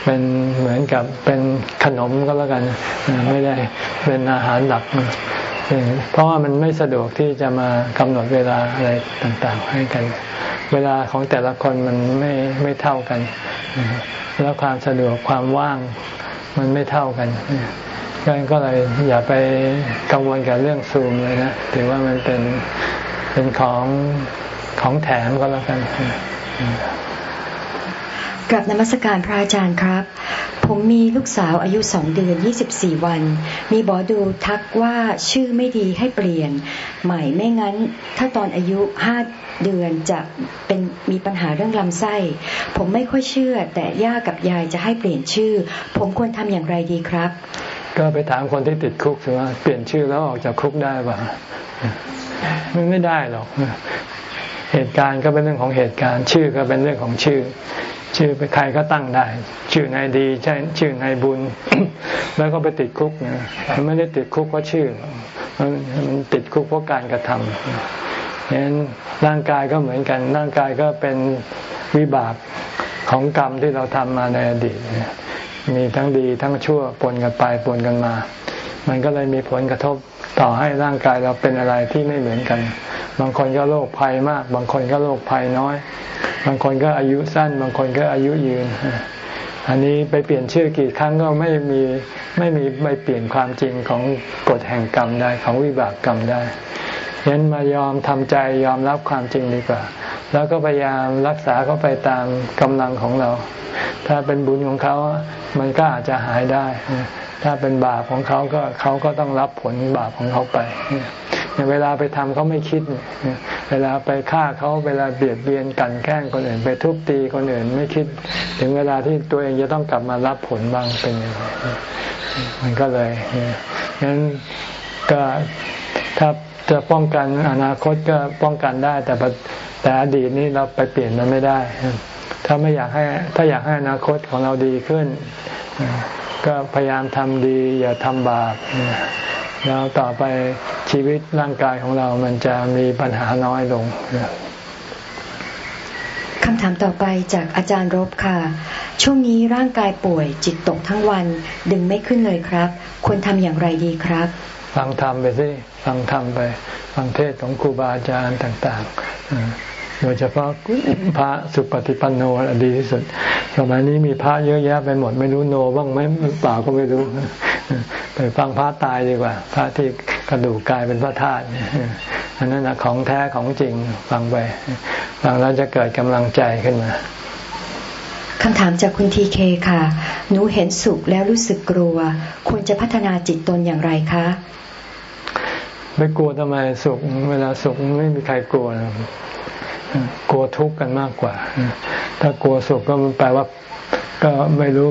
เป็นเหมือนกับเป็นขนมก็แล้วกัน ไม่ได้เป็นอาหารหลัก เพราะว่ามันไม่สะดวกที่จะมากำหนดเวลาอะไรต่างๆ ให้กัน เวลาของแต่ละคนมันไม่ไม่เท่ากัน แล้วความสะดวกความว่างมันไม่เท่ากันดังนั้นก็เลยอย่าไปกังวลกับเรื่องซูมเลยนะถือว่ามันเป็นเป็นของของแถมก็แล้วกัน กับนมัสการพระอาจารย์ครับ ผมมีลูกสาวอายุสองเดือนยี่สิบสี่วัน มีบอดูทักว่าชื่อไม่ดีให้เปลี่ยน ใหม่ไม่งั้น ถ้าตอนอายุห้าเดือนจะเป็นมีปัญหาเรื่องลำไส้ ผมไม่ค่อยเชื่อ แต่ย่ากับยายจะให้เปลี่ยนชื่อ ผมควรทำอย่างไรดีครับ ก็ไปถามคนที่ติดคุกสิว่าเปลี่ยนชื่อแล้วออกจากคุกได้ป่ะมันไม่ได้หรอกเหตุการณ์ก็เป็นเรื่องของเหตุการณ์ ชื่อก็เป็นเรื่องของชื่อ ชื่อไปใครก็ตั้งได้ ชื่อนายดีใช่ชื่อนายบุญ แล้วก็ไปติดคุกนะมันไม่ได้ติดคุกเพราะชื่อมันติดคุกเพราะการกระทำฉะนั้นร่างกายก็เหมือนกันร่างกายก็เป็นวิบากของกรรมที่เราทำมาในอดีตมีทั้งดีทั้งชั่วปนกันไปปนกันมา มันก็เลยมีผลกระทบต่อให้ร่างกายเราเป็นอะไรที่ไม่เหมือนกัน บางคนก็โรคภัยมาก บางคนก็โรคภัยน้อย บางคนก็อายุสั้น บางคนก็อายุยืน อันนี้ไปเปลี่ยนชื่อกี่ครั้งก็ไม่มีไม่มีไปเปลี่ยนความจริงของกฎแห่งกรรมได้ของวิบากกรรมได้ยันมายอมทำใจยอมรับความจริงดีกว่า แล้วก็พยายามรักษาเขาไปตามกำลังของเรา ถ้าเป็นบุญของเขา มันก็อาจจะหายได้ ถ้าเป็นบาปของเขาก็เขาก็ต้องรับผลบาปของเขาไปเวลาไปทำเขาไม่คิด เวลาไปฆ่าเขาเวลาเบียดเบียนกันแกล้งคนอื่น ไปทุบตีคนอื่นไม่คิด ถึงเวลาที่ตัวเองจะต้องกลับมารับผลบ้างเป็นยังไงมันก็เลยงั้นก็ถ้าจะป้องกันอนาคตก็ป้องกันได้ แต่แต่อดีตนี้เราไปเปลี่ยนมันไม่ได้ ถ้าไม่อยากให้ถ้าอยากให้อนาคตของเราดีขึ้น ก็พยายามทำดีอย่าทำบาป แล้วต่อไปชีวิตร่างกายของเรา มันจะมีปัญหาน้อยลงคำถามต่อไปจากอาจารย์รบค่ะ ช่วงนี้ร่างกายป่วยจิตตกทั้งวันดึงไม่ขึ้นเลยครับ ควรทำอย่างไรดีครับ ฟังธรรมไปสิ ฟังธรรมไป ฟังเทศของครูบาอาจารย์ต่าง ๆ โดยเฉพาะพระสุปฏิปันโนดีที่สุดสมัยนี้มีพระเยอะแยะไปหมดไม่รู้โนบ้างไหมเปล่าก็ไม่รู้ ไปฟังพระตายดีกว่า พระที่กระดูกกลายเป็นพระธาตุอันนั้นนะของแท้ของจริงฟังไปฟังแล้วจะเกิดกำลังใจขึ้นมาคำถามจากคุณทีเคค่ะ หนูเห็นสุขแล้วรู้สึกกลัว ควรจะพัฒนาจิตตนอย่างไรคะ ไม่กลัวทำไมสุข เวลาสุขไม่มีใครกลัว กลัวทุกข์กันมากกว่า ถ้ากลัวสุขก็แปลว่า ก็ไม่รู้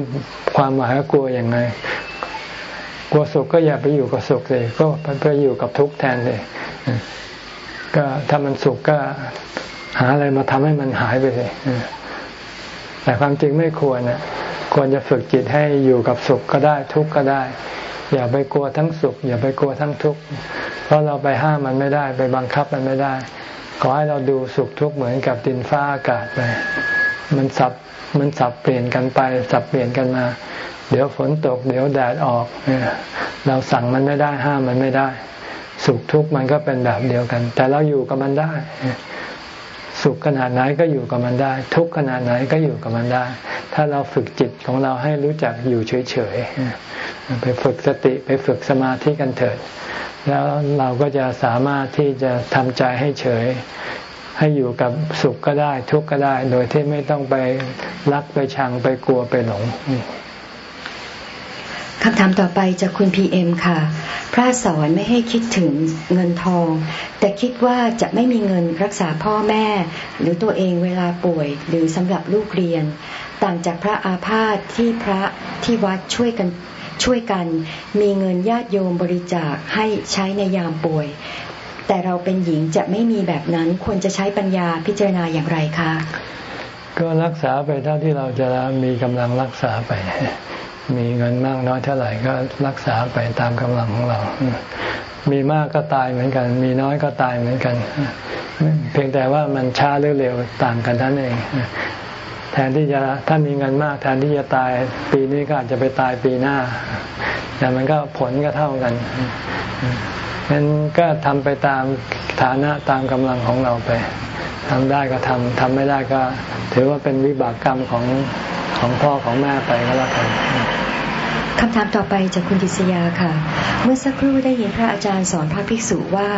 ความหมายว่ากลัวอย่างไง กลัวสุขก็อย่าไปอยู่กับสุขเลยก็ไปอยู่กับทุกข์แทนเลยก็ถ้ามันสุขก็หาอะไรมาทำให้มันหายไปเลยแต่ความจริงไม่ควรนะควรจะฝึกจิตให้อยู่กับสุขก็ได้ ทุกข์ก็ได้ อย่าไปกลัวทั้งสุข อย่าไปกลัวทั้งทุกข์เพราะเราไปห้ามมันไม่ได้ ไปบังคับมันไม่ได้ ขอให้เราดูสุขทุกข์เหมือนกับดินฟ้าอากาศไปมันสับมันสับเปลี่ยนกันไป สับเปลี่ยนกันมา เดี๋ยวฝนตก เดี๋ยวแดดออกเราสั่งมันไม่ได้ห้ามมันไม่ได้ สุขทุกข์มันก็เป็นแบบเดียวกัน แต่เราอยู่กับมันได้ สุขขนาดไหนก็อยู่กับมันได้ ทุกขนาดไหนก็อยู่กับมันได้ ถ้าเราฝึกจิตของเราให้รู้จักอยู่เฉยๆไปฝึกสติไปฝึกสมาธิกันเถิด แล้วเราก็จะสามารถที่จะทำใจให้เฉย ให้อยู่กับสุขก็ได้ทุกข์ก็ได้ โดยที่ไม่ต้องไปรักไปชังไปกลัวไปหลงคำถามต่อไปจากคุณพีเอ็มค่ะ พระสอนไม่ให้คิดถึงเงินทอง แต่คิดว่าจะไม่มีเงินรักษาพ่อแม่ หรือตัวเองเวลาป่วยหรือสำหรับลูกเรียน ต่างจากพระอาพาธที่พระที่วัดช่วยกัน ช่วยกันมีเงินญาติโยมบริจาคให้ใช้ในยามป่วย แต่เราเป็นหญิงจะไม่มีแบบนั้นควรจะใช้ปัญญาพิจารณาอย่างไรคะ ก็รักษาไปเท่าที่เราจะมีกำลังรักษาไป มีเงินมากน้อยเท่าไหร่ก็รักษาไปตามกำลังของเรา มีมากก็ตายเหมือนกัน มีน้อยก็ตายเหมือนกัน เพียงแต่ว่ามันช้าหรือเร็วต่างกันท่านเอง ทนที่จะถ้ามีเงินมากแทนที่จะตายปีนี้ก็อาจจะไปตายปีหน้า แต่มันก็ผลก็เท่ากันงั้นก็ทำไปตามฐานะตามกำลังของเราไปทำได้ก็ทำทำไม่ได้ก็ ถือว่าเป็นวิบากกรรมของของพ่อของแม่ไปก็แล้วกัน คำถามต่อไปจากคุณดิษยาค่ะ เมื่อสักครู่ได้ยินพระอาจารย์สอนพระภิกษุว่า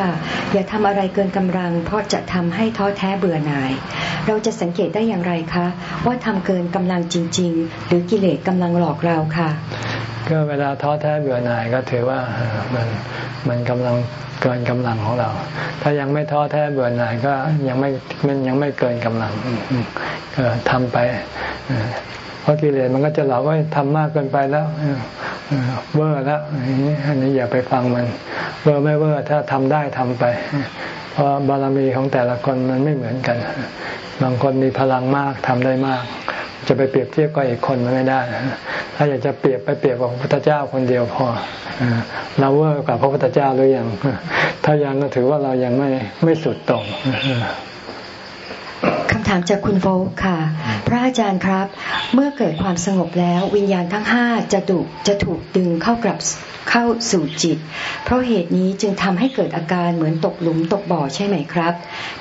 อย่าทำอะไรเกินกำลัง เพราะจะทำให้ท้อแท้เบื่อหน่าย เราจะสังเกตได้อย่างไรคะ ว่าทำเกินกำลังจริง ๆ หรือกิเลสกำลังหลอกเราค่ะ ก็เวลาท้อแท้เบื่อหน่ายก็ถือว่ามันมันกำลังเกินกำลังของเรา ถ้ายังไม่ท้อแท้เบื่อหน่ายก็ยังไม่มันยังไม่เกินกำลังก็ทำไป ราะกิเลสมันก็จะหลอกว่าทำมากเกินไปแล้วเวอร์แล้วอันนี้อย่าไปฟังมันเวอร์ไม่เวอร์ถ้าทำได้ทำไป เพราะบารมีของแต่ละคนมันไม่เหมือนกัน บางคนมีพลังมากทำได้มาก จะไปเปรียบเทียบกับอีกคนมันไม่ได้ ถ้าอยากจะเปรียบไปเปรียบกับพระพุทธเจ้าคนเดียวพอเราเวอร์กับพระพุทธเจ้าหรือยังถ้ายังก็ถือว่าเรายังไม่ไม่สุดตรง คำถามจากคุณโฟกค่ะ พระอาจารย์ครับ เมื่อเกิดความสงบแล้ววิญญาณทั้งห้าจะถูกจะถูกดึงเข้ากลับเข้าสู่จิต เพราะเหตุนี้จึงทำให้เกิดอาการเหมือนตกหลุมตกบ่อใช่ไหมครับ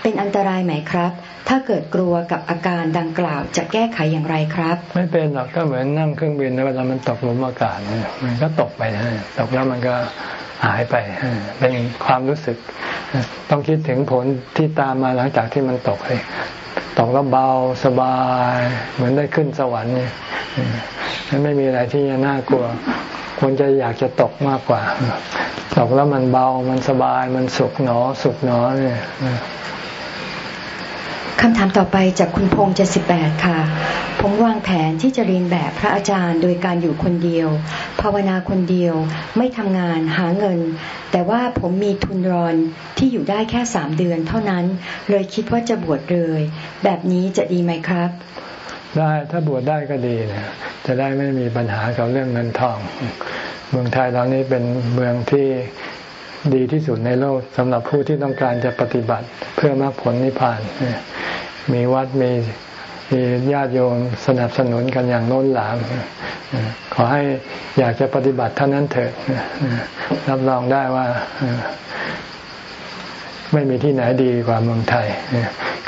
เป็นอันตรายไหมครับ ถ้าเกิดกลัวกับอาการดังกล่าวจะแก้ไขอย่างไรครับ ไม่เป็นหรอกก็เหมือนนั่งเครื่องบินเวลามันตกหลุมอากาศมันก็ตกไปนะตกแล้วมันก็หายไป เป็นความรู้สึก ต้องคิดถึงผลที่ตามมาหลังจากที่มันตกเลยตกแล้วเบาสบาย เหมือนได้ขึ้นสวรรค์เนี่ยไม่มีอะไรที่จะน่ากลัว ควรจะอยากจะตกมากกว่า ตกแล้วมันเบามันสบายมันสุขหนอ สุขหนอเนี่ย คำถามต่อไปจากคุณพงษ์เจ็ดสิบแปดค่ะ ผมวางแผนที่จะเรียนแบบพระอาจารย์ โดยการอยู่คนเดียว ภาวนาคนเดียว ไม่ทำงานหาเงิน แต่ว่าผมมีทุนรอนที่อยู่ได้แค่สามเดือนเท่านั้น เลยคิดว่าจะบวชเลย แบบนี้จะดีไหมครับ ได้ถ้าบวชได้ก็ดีนะจะได้ไม่มีปัญหากับเรื่องเงินทอง เมืองไทยเรานี้เป็นเมืองที่ ดีที่สุดในโลกสำหรับผู้ที่ต้องการจะปฏิบัติเพื่อมรรคผลนิพพาน มีวัดมีมีญาติโยมสนับสนุนกันอย่างโน้นหลาม ขอให้อยากจะปฏิบัติเท่านั้นเถิดรับรองได้ว่าไม่มีที่ไหนดีกว่าเมืองไทย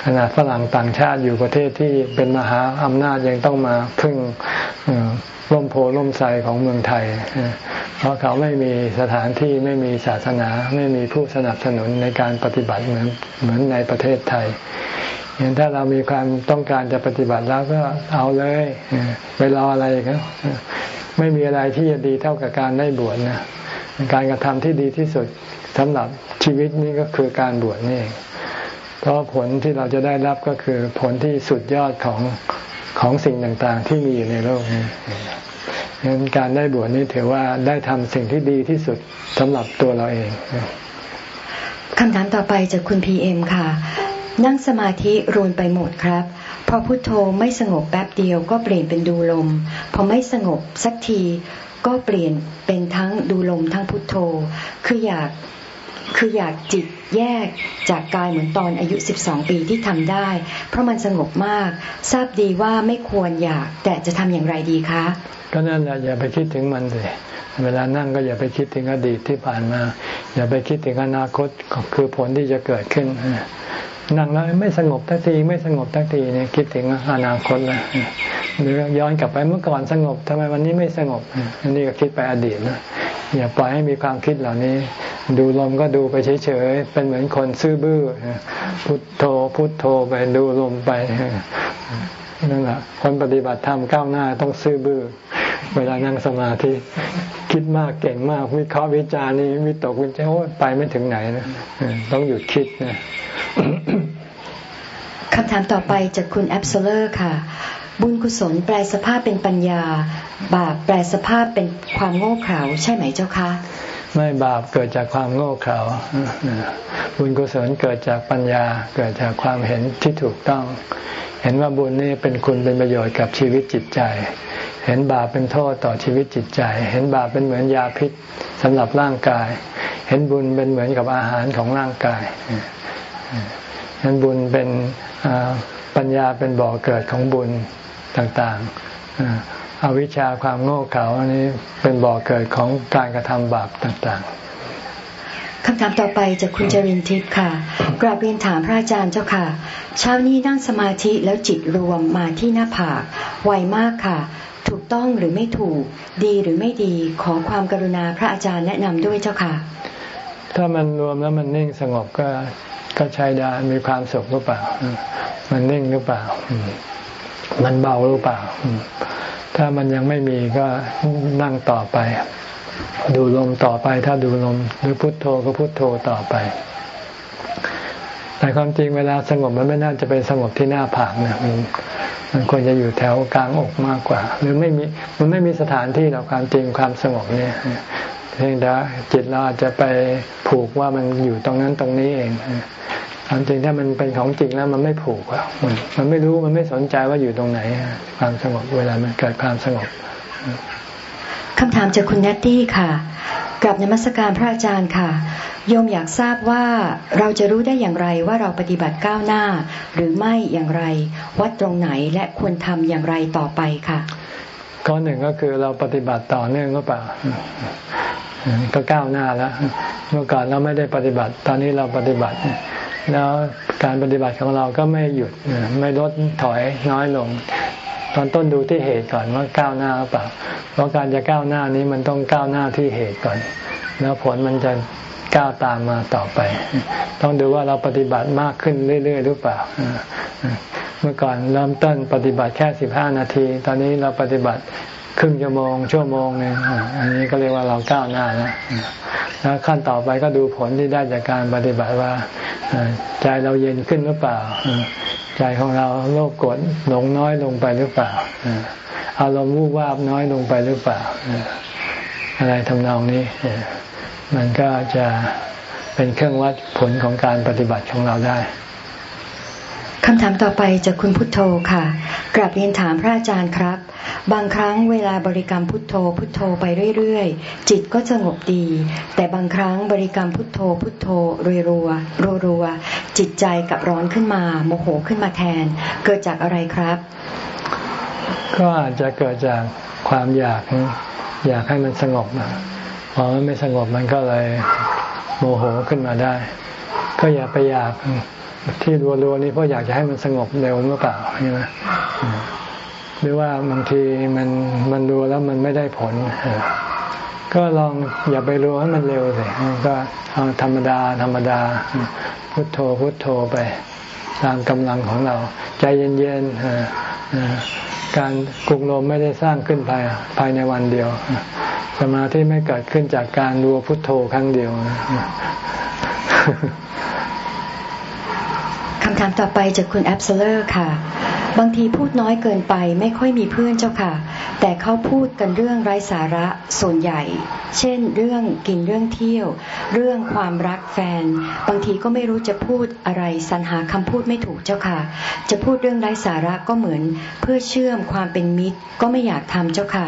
ขนาดฝรั่งต่างชาติอยู่ประเทศที่เป็นมหาอำนาจยังต้องมาพึ่ง ร่มโพล่มไทรของเมืองไทย เพราะเขาไม่มีสถานที่ไม่มีศาสนา ไม่มีผู้สนับสนุนในการปฏิบัติเหมือนเหมือนในประเทศไทยเห็นถ้าเรามีความต้องการจะปฏิบัติแล้วก็เอาเลยไปรออะไรครับไม่มีอะไรที่จะดีเท่ากับการได้บวชนะการกระทำที่ดีที่สุดสำหรับชีวิตนี้ก็คือการบวชนี่เองเพราะผลที่เราจะได้รับก็คือผลที่สุดยอดของของสิ่งต่างๆ ที่มีอยู่ในโลกนี้ งนั้นการได้บวชนี่ถือว่าได้ทำสิ่งที่ดีที่สุดสำหรับตัวเราเองคำถามต่อไปจากคุณพีเอ็มค่ะ นั่งสมาธิรูนไปหมดครับ พอพุโทโธไม่สงบแป๊บเดียวก็เปลี่ยนเป็นดูลม พอไม่สงบสักทีก็เปลี่ยนเป็นทั้งดูลมทั้งพุโทโธ คืออยาก คืออยากจิตแยกจากกายเหมือนตอนอายุ 12 ปีที่ทำได้ เพราะมันสงบมาก ทราบดีว่าไม่ควรอยาก แต่จะทำอย่างไรดีคะ ก็นั่นแหละอย่าไปคิดถึงมันเลยเวลานั่งก็อย่าไปคิดถึงอดีตที่ผ่านมา อย่าไปคิดถึงอนาคตคือผลที่จะเกิดขึ้นนั่งแล้วไม่สงบทักทีไม่สงบทักทีเนี่ยคิดถึงอนาคตนะหรือย้อนกลับไปเมื่อก่อนสงบทำไมวันนี้ไม่สงบอันนี้ก็คิดไปอดีตนะ อย่าปล่อยให้มีความคิดเหล่านี้ ดูลมก็ดูไปเฉยๆเป็นเหมือนคนซื่อบื้อพุทโธพุทโธไปดูลมไปนั่นแหละคนปฏิบัติธรรมก้าวหน้าต้องซื่อบื้อเวลานั่งสมาธิคิดมากเก่งมากวิเคราะห์วิจารณ์นี่วิตกวิจารณ์ไปไม่ถึงไหนนะต้องหยุดคิดนะคำถามต่อไปจากคุณแอปโซเลอร์ค่ะ บุญกุศลแปลสภาพเป็นปัญญา บาปแปลสภาพเป็นความโง่เขลาใช่ไหมเจ้าคะไม่บาปเกิดจากความโง่เขลาบุญกุศลเกิดจากปัญญา เกิดจากความเห็นที่ถูกต้อง เห็นว่าบุญนี่เป็นคุณเป็นประโยชน์กับชีวิตจิตใจ เห็นบาปเป็นโทษต่อชีวิตจิตใจ เห็นบาปเป็นเหมือนยาพิษสำหรับร่างกาย เห็นบุญเป็นเหมือนกับอาหารของร่างกายเห็นบุญเป็นปัญญาเป็นบ่อเกิดของบุญ ต่างๆอวิชชาความโง่เขลาอันนี้เป็นบ่อเกิดของการกระทำบาปต่างคำถามต่อไปจากคุณจรินทิพย์ค่ะ กราบเรียนถามพระอาจารย์เจ้าค่ะ เช้านี้นั่งสมาธิแล้วจิตรวมมาที่หน้าผากไวมากค่ะถูกต้องหรือไม่ถูก ดีหรือไม่ดีขอความกรุณาพระอาจารย์แนะนำด้วยเจ้าค่ะ ถ้ามันรวมแล้วมันนิ่งสงบก็ก็ใช้ได้มีความสุขหรือเปล่า มันนิ่งหรือเปล่า มันเบาหรือเปล่า ถ้ามันยังไม่มีก็นั่งต่อไป ดูลมต่อไป ถ้าดูลมหรือพุทโธก็พุทโธต่อไป แต่ความจริงเวลาสงบมันไม่น่าจะไปสงบที่หน้าผากนะมันมันควรจะอยู่แถวกลางอกมากกว่า หรือไม่มีมันไม่มีสถานที่หรอกความจริงความสงบเนี่ยเพียงแต่จิตเราอาจจะไปผูกว่ามันอยู่ตรงนั้นตรงนี้เอง ความจริงถ้ามันเป็นของจริงแล้วมันไม่ผูกอะมันมันไม่รู้มันไม่สนใจว่าอยู่ตรงไหนความสงบเวลามันเกิดความสงบคำถามจากคุณนัตตี้ค่ะกับนมัสการพระอาจารย์ค่ะ โยมอยากทราบว่าเราจะรู้ได้อย่างไรว่าเราปฏิบัติก้าวหน้า หรือไม่อย่างไร วัดตรงไหนและควรทำอย่างไรต่อไปค่ะก้อหนึ่งก็คือเราปฏิบัติต่อเนื่องก็เปล่าก็ก้าวหน้าแล้ว เมื่อก่อนเราไม่ได้ปฏิบัติ ตอนนี้เราปฏิบัติ แล้วการปฏิบัติของเราก็ไม่หยุดไม่ลดถอยน้อยลง ตอนต้นดูที่เหตุก่อนว่าก้าวหน้าหรือเปล่า เพราะการจะก้าวหน้านี้มันต้องก้าวหน้าที่เหตุก่อน แล้วผลมันจะก้าวตามมาต่อไป ต้องดูว่าเราปฏิบัติมากขึ้นเรื่อยๆหรือเปล่า เมื่อก่อนเริ่มต้นปฏิบัติแค่สิบห้านาที ตอนนี้เราปฏิบัติ ครึ่งชั่วโมงชั่วโมงหนึ่งอันนี้ก็เรียกว่าเราก้าวหน้าแล้วแล้วขั้นต่อไปก็ดูผลที่ได้จากการปฏิบัติว่าใจเราเย็นขึ้นหรือเปล่า ใจของเราโลภโกรธหลงน้อยลงไปหรือเปล่าอารมณ์วูบวาบน้อยลงไปหรือเปล่า อะไรทำนองนี้ มันก็จะเป็นเครื่องวัดผลของการปฏิบัติของเราได้คำถามต่อไปจากคุณพุทโธค่ะกราบเรียนถามพระอาจารย์ครับ บางครั้งเวลาบริกรรมพุทโธพุทโธไปเรื่อยๆ จิตก็สงบดี แต่บางครั้งบริกรรมพุทโธพุทโธรัวรัวรัวรัวจิตใจกับร้อนขึ้นมา โมโหขึ้นมาแทน เกิดจากอะไรครับ ก็อาจจะเกิดจากความอยาก อยากให้มันสงบพอมันไม่สงบมันก็เลยโมโหขึ้นมาได้ ก็อย่าไปอยากที่รัวๆนี่เพราะอยากจะให้มันสงบเร็วหรือเปล่าใช่ไหม หรือว่าบางทีมันมันรัวแล้วมันไม่ได้ผล ก็ลองอย่าไปรัวให้มันเร็วสิก็เอาธรรมดา ธรรมดา พุทโธพุทโธไปตามกำลังของเรา ใจเย็นๆกรุงโรมไม่ได้สร้างขึ้นภายภายในวันเดียว สมาธิไม่เกิดขึ้นจากการรัวพุทโธครั้งเดียวคำถามต่อไปจากคุณแอปเซเลอร์ค่ะ บางทีพูดน้อยเกินไปไม่ค่อยมีเพื่อนเจ้าค่ะ แต่เขาพูดกันเรื่องไร้สาระส่วนใหญ่ เช่น เรื่องกินเรื่องเที่ยว เรื่องความรักแฟน บางทีก็ไม่รู้จะพูดอะไรสรรหาคำพูดไม่ถูกเจ้าค่ะ จะพูดเรื่องไร้สาระก็เหมือน เพื่อเชื่อมความเป็นมิตรก็ไม่อยากทำเจ้าค่ะ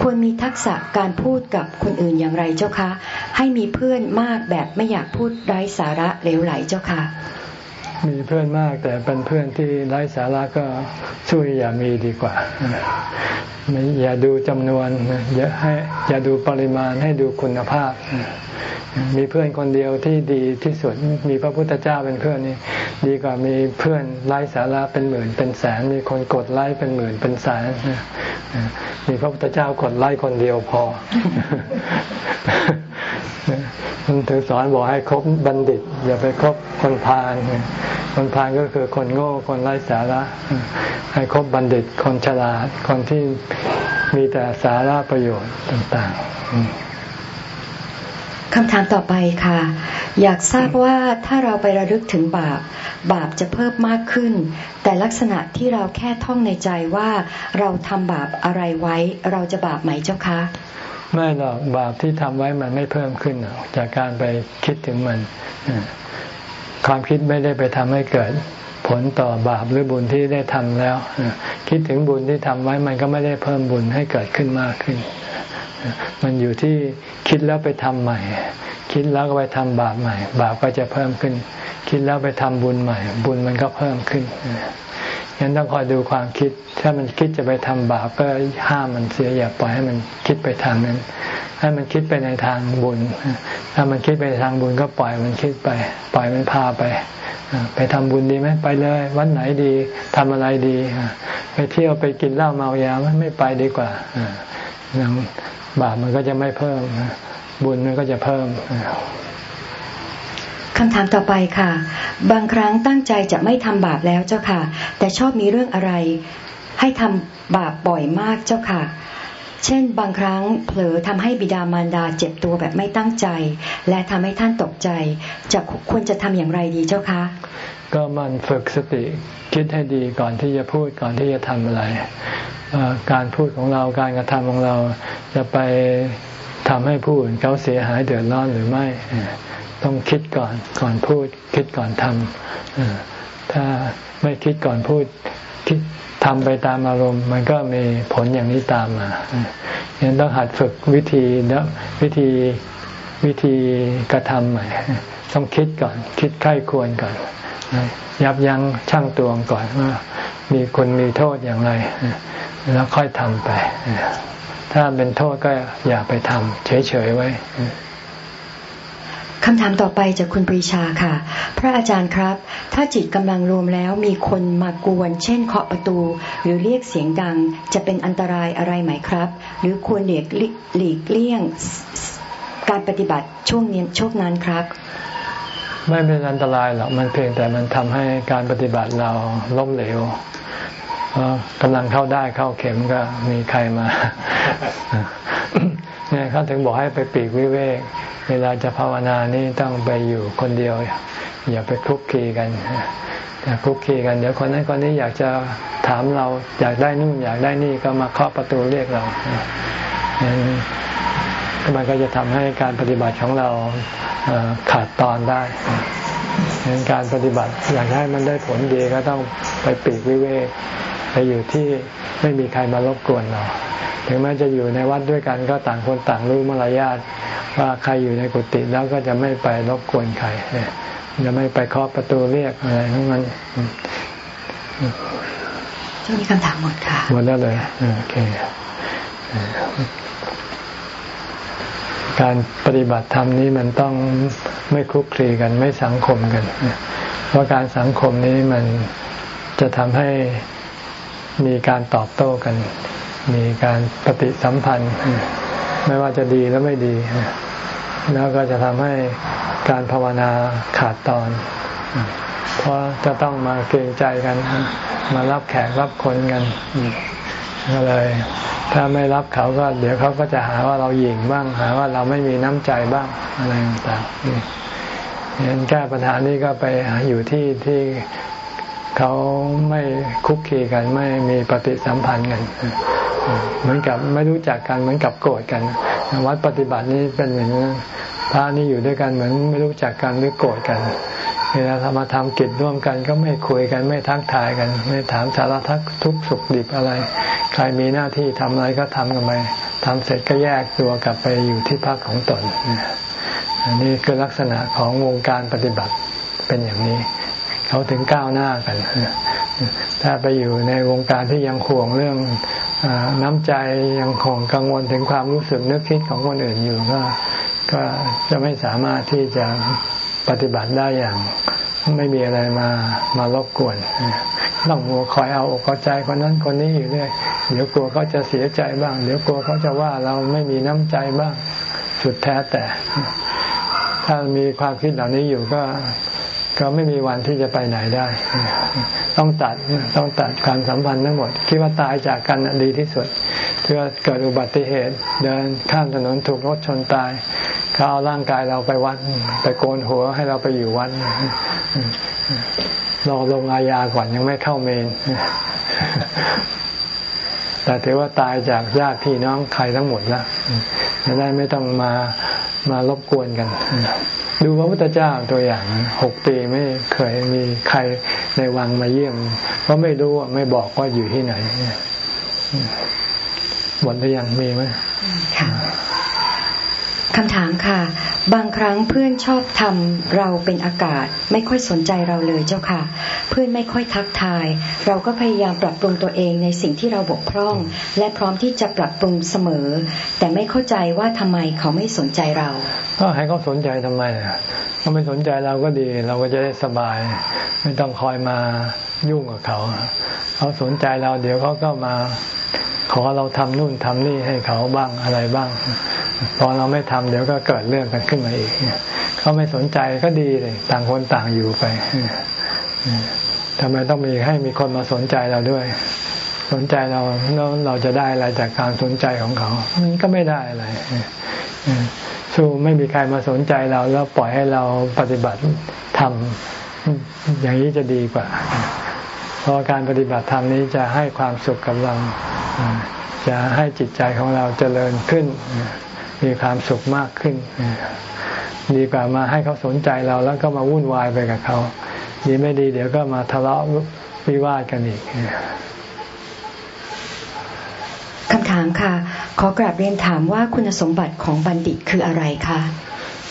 ควรมีทักษะการพูดกับคนอื่นอย่างไรเจ้าคะให้มีเพื่อนมากแบบไม่อยากพูดไร้สาระเหลวไหลเจ้าค่ะ มีเพื่อนมากแต่เป็นเพื่อนที่ไร้สาระก็ช่วยอย่ามีดีกว่าอย่าดูจำนวนอย่าให้อย่าดูปริมาณให้ดูคุณภาพ มีเพื่อนคนเดียวที่ดีที่สุดมีพระพุทธเจ้าเป็นเพื่อนนี่ดีกว่ามีเพื่อนไร้สาระเป็นหมื่นเป็นแสน มีคนกดไลค์เป็นหมื่นเป็นแสนมีพระพุทธเจ้ากดไลค์คนเดียวพอ มันถึงสอนบอกให้คบบัณฑิต อย่าไปคบคนพาลคนพาลก็คือคนโง่คนไร้สาระ ให้คบบัณฑิต คนฉลาด คนที่มีแต่สาระประโยชน์ต่างๆคำถามต่อไปค่ะ อยากทราบว่าถ้าเราไประลึกถึงบาป บาปจะเพิ่มมากขึ้น แต่ลักษณะที่เราแค่ท่องในใจว่าเราทำบาปอะไรไว้ เราจะบาปไหมเจ้าคะ ไม่หรอกบาปที่ทำไว้มันไม่เพิ่มขึ้นจากการไปคิดถึงมัน ความคิดไม่ได้ไปทำให้เกิดผลต่อบาปหรือบุญที่ได้ทำแล้ว คิดถึงบุญที่ทำไว้มันก็ไม่ได้เพิ่มบุญให้เกิดขึ้นมากขึ้น มันอยู่ที่คิดแล้วไปทำใหม่ คิดแล้วก็ไปทำบาปใหม่ บาปก็จะเพิ่มขึ้น คิดแล้วไปทำบุญใหม่ บุญมันก็เพิ่มขึ้น งั้นต้องคอยดูความคิด ถ้ามันคิดจะไปทำบาปก็ห้ามมันเสียอย่าปล่อยให้มันคิดไปทางนั้น ให้มันคิดไปในทางบุญ ถ้ามันคิดไปทางบุญก็ปล่อยมันคิดไป ปล่อยมันพาไป ไปทำบุญดีไหมไปเลยวันไหนดีทำอะไรดี ไปเที่ยวไปกินเหล้าเมายาไม่ไปดีกว่าบาปมันก็จะไม่เพิ่มบุญมันก็จะเพิ่ม คำถามต่อไปค่ะ บางครั้งตั้งใจจะไม่ทำบาปแล้วเจ้าค่ะ แต่ชอบมีเรื่องอะไร ให้ทำบาปบ่อยมากเจ้าค่ะ เช่น บางครั้งเผลอทำให้บิดามารดาเจ็บตัวแบบไม่ตั้งใจ และทำให้ท่านตกใจ จะควรจะทำอย่างไรดีเจ้าคะก็มันฝึกสติคิดให้ดีก่อนที่จะพูดก่อนที่จะทำอะไร การพูดของเราการกระทำของเราจะไปทำให้ผู้อื่นเขาเสียหายเดือดร้อนหรือไม่ ต้องคิดก่อนก่อนพูด คิดก่อนทำถ้าไม่คิดก่อนพูดคิดทำไปตามอารมณ์ มันก็มีผลอย่างนี้ตามมาฉะนั้นต้องหัดฝึกวิธีนะวิธีวิธีกระทำใหม่ต้องคิดก่อน คิดใคร่ควรก่อน ยับยั้งชั่งตวงก่อนว่ามีคนมีโทษอย่างไร แล้วค่อยทำไป ถ้าเป็นโทษก็อย่าไปทำเฉยๆไว้ คำถามต่อไปจากคุณปรีชาค่ะ พระอาจารย์ครับ ถ้าจิตกำลังรวมแล้วมีคนมากวน เช่นเคาะประตู หรือเรียกเสียงดัง จะเป็นอันตรายอะไรไหมครับ หรือควรหลีกหลีกเลี่ยงการปฏิบัติช่วงนี้ช่วงนั้นครับ ไม่เป็นอันตรายหรอกมันเพียงแต่มันทำให้การปฏิบัติเราล้มเหลวกำลังเข้าได้เข้าเข็มก็มีใครมาเนี่ยเขาถึงบอกให้ไปปีกวิเวก เวลาจะภาวนานี่ต้องไปอยู่คนเดียว อย่าไปคุกคีกันอย่าคุกคีกันเดี๋ยวคนนั้นคนนี้อยากจะถามเราอยากได้นู่นอยากได้นี่ก็มาเคาะประตูเรียกเรามันก็จะทำให้การปฏิบัติของเราขาดตอนได้งั้นการปฏิบัติอยากให้มันได้ผลดีก็ต้องไปปีกวิเวกไปอยู่ที่ไม่มีใครมารบกวนเรา ถึงแม้จะอยู่ในวัดด้วยกันก็ต่างคนต่างรู้มารยาทว่าใครอยู่ในกุฏิแล้วก็จะไม่ไปรบกวนใครจะไม่ไปเคาะประตูเรียกอะไรทั้งนั้นช่วงนี้คำถามหมดค่ะหมดแล้วเลยโอเคการปฏิบัติธรรมนี้มันต้องไม่คลุกคลีกันไม่สังคมกัน เพราะการสังคมนี้มันจะทำให้มีการตอบโต้กัน มีการปฏิสัมพันธ์ ไม่ว่าจะดีแล้วไม่ดี แล้วก็จะทำให้การภาวนาขาดตอน เพราะจะต้องมาเกรงใจกัน มารับแขกรับคนกันก็เลย ถ้าไม่รับเขาก็ เดี๋ยวเขาก็จะหาว่าเราหยิ่งบ้าง หาว่าเราไม่มีน้ำใจบ้างอะไรต่างๆเห็นแก้ปัญหานี้ก็ไปอยู่ที่ที่เขาไม่คุกคีกันไม่มีปฏิสัมพันธ์กัน เหมือนกับไม่รู้จักกันเหมือนกับโกรธกัน วัดปฏิบัตินี้เป็นอย่างนี้พระนี่อยู่ด้วยกันเหมือนไม่รู้จักกันหรือโกรธกันเวลาทำมาทำกิจร่วมกัน ก็ไม่คุยกันไม่ทักทายกัน ไม่ถามสารทักทุกสุขดิบอะไร ใครมีหน้าที่ทำอะไรก็ทำกันไปทำเสร็จก็แยกตัวกลับไปอยู่ที่พักของตนอันนี้คือลักษณะของวงการปฏิบัติเป็นอย่างนี้ เขาถึงก้าวหน้ากันถ้าไปอยู่ในวงการที่ยังห่วงเรื่อง น้ำใจยังคงกังวลถึงความรู้สึกนึกคิดของคนอื่นอยู่ก็ ก็จะไม่สามารถที่จะปฏิบัติได้อย่างไม่มีอะไรมามารบกวนต้องหัวคอยเอาอกเอาใจคนนั้นคนนี้อยู่เรื่อยเดี๋ยวกลัวเขาจะเสียใจบ้าง เดี๋ยวกลัวเขาจะว่าเราไม่มีน้ำใจบ้าง สุดแท้แต่ ถ้ามีความคิดเหล่านี้อยู่ก็ ก็ไม่มีวันที่จะไปไหนได้ ต้องตัดต้องตัดความสัมพันธ์ทั้งหมด คิดว่าตายจากกันดีที่สุดเพื่อเกิดอุบัติเหตุ เดินข้ามถนนถูกรถชนตายเขาเอาร่างกายเราไปวัด ไปโกนหัวให้เราไปอยู่วัดรอลงอาญาก่อนยังไม่เข้าเมน แต่ถือว่าตายจากญาติพี่น้องใครทั้งหมดแล้วจะได้ไม่ต้องมา มารบกวนกัน ดูพระพุทธเจ้าตัวอย่างหกปีไม่เคยมีใครในวังมาเยี่ยมเพราะไม่รู้ไม่บอกว่าอยู่ที่ไหนหมดหรือยังมีไหมคำถามค่ะ บางครั้งเพื่อนชอบทำเราเป็นอากาศ ไม่ค่อยสนใจเราเลยเจ้าค่ะ เพื่อนไม่ค่อยทักทาย เราก็พยายามปรับปรุงตัวเองในสิ่งที่เราบกพร่อง และพร้อมที่จะปรับปรุงเสมอ แต่ไม่เข้าใจว่าทำไมเขาไม่สนใจเราก็ให้เขาสนใจทำไมเขาไม่สนใจเราก็ดี เราก็จะได้สบาย ไม่ต้องคอยมายุ่งกับเขา เขาสนใจเราเดี๋ยวเขาก็มาขอเราทำนู่นทำนี่ให้เขาบ้างอะไรบ้าง พอเราไม่ทำเดี๋ยวก็เกิดเรื่องกันขึ้นมาอีกเขาไม่สนใจก็ดีเลยต่างคนต่างอยู่ไปทำไมต้องมีให้มีคนมาสนใจเราด้วย สนใจเราแล้วเราจะได้อะไรจากการสนใจของเขามันก็ไม่ได้อะไรสู้ไม่มีใครมาสนใจเราแล้วปล่อยให้เราปฏิบัติทำอย่างนี้จะดีกว่า เพราะการปฏิบัติธรรมนี้จะให้ความสุขกับเราจะให้จิตใจของเราเจริญขึ้น มีความสุขมากขึ้น ดีกว่ามาให้เขาสนใจเราแล้วก็มาวุ่นวายไปกับเขา ดีไม่ดี เดี๋ยวก็มาทะเลาะวิวาทกันอีกคำถามค่ะ ขอกราบเรียนถามว่าคุณสมบัติของบัณฑิตคืออะไรคะ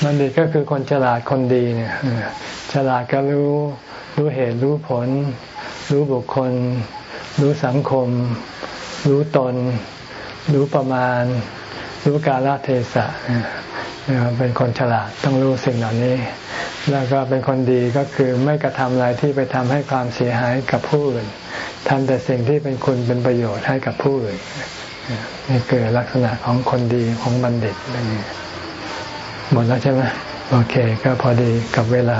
บัณฑิตก็คือคนฉลาดคนดีเนี่ยฉลาดก็รู้รู้เหตุรู้ผล รู้บุคคล รู้สังคม รู้ตน รู้ประมาณ รู้กาลเทศะเป็นคนฉลาดต้องรู้สิ่งเหล่านี้ แล้วก็เป็นคนดีก็คือไม่กระทำอะไรที่ไปทำให้ความเสียหายกับผู้อื่นทำแต่สิ่งที่เป็นคุณเป็นประโยชน์ให้กับผู้อื่นนี่คือลักษณะของคนดีของบัณฑิตนี่หมดแล้วใช่ไหมโอเค ก็พอดีกับเวลา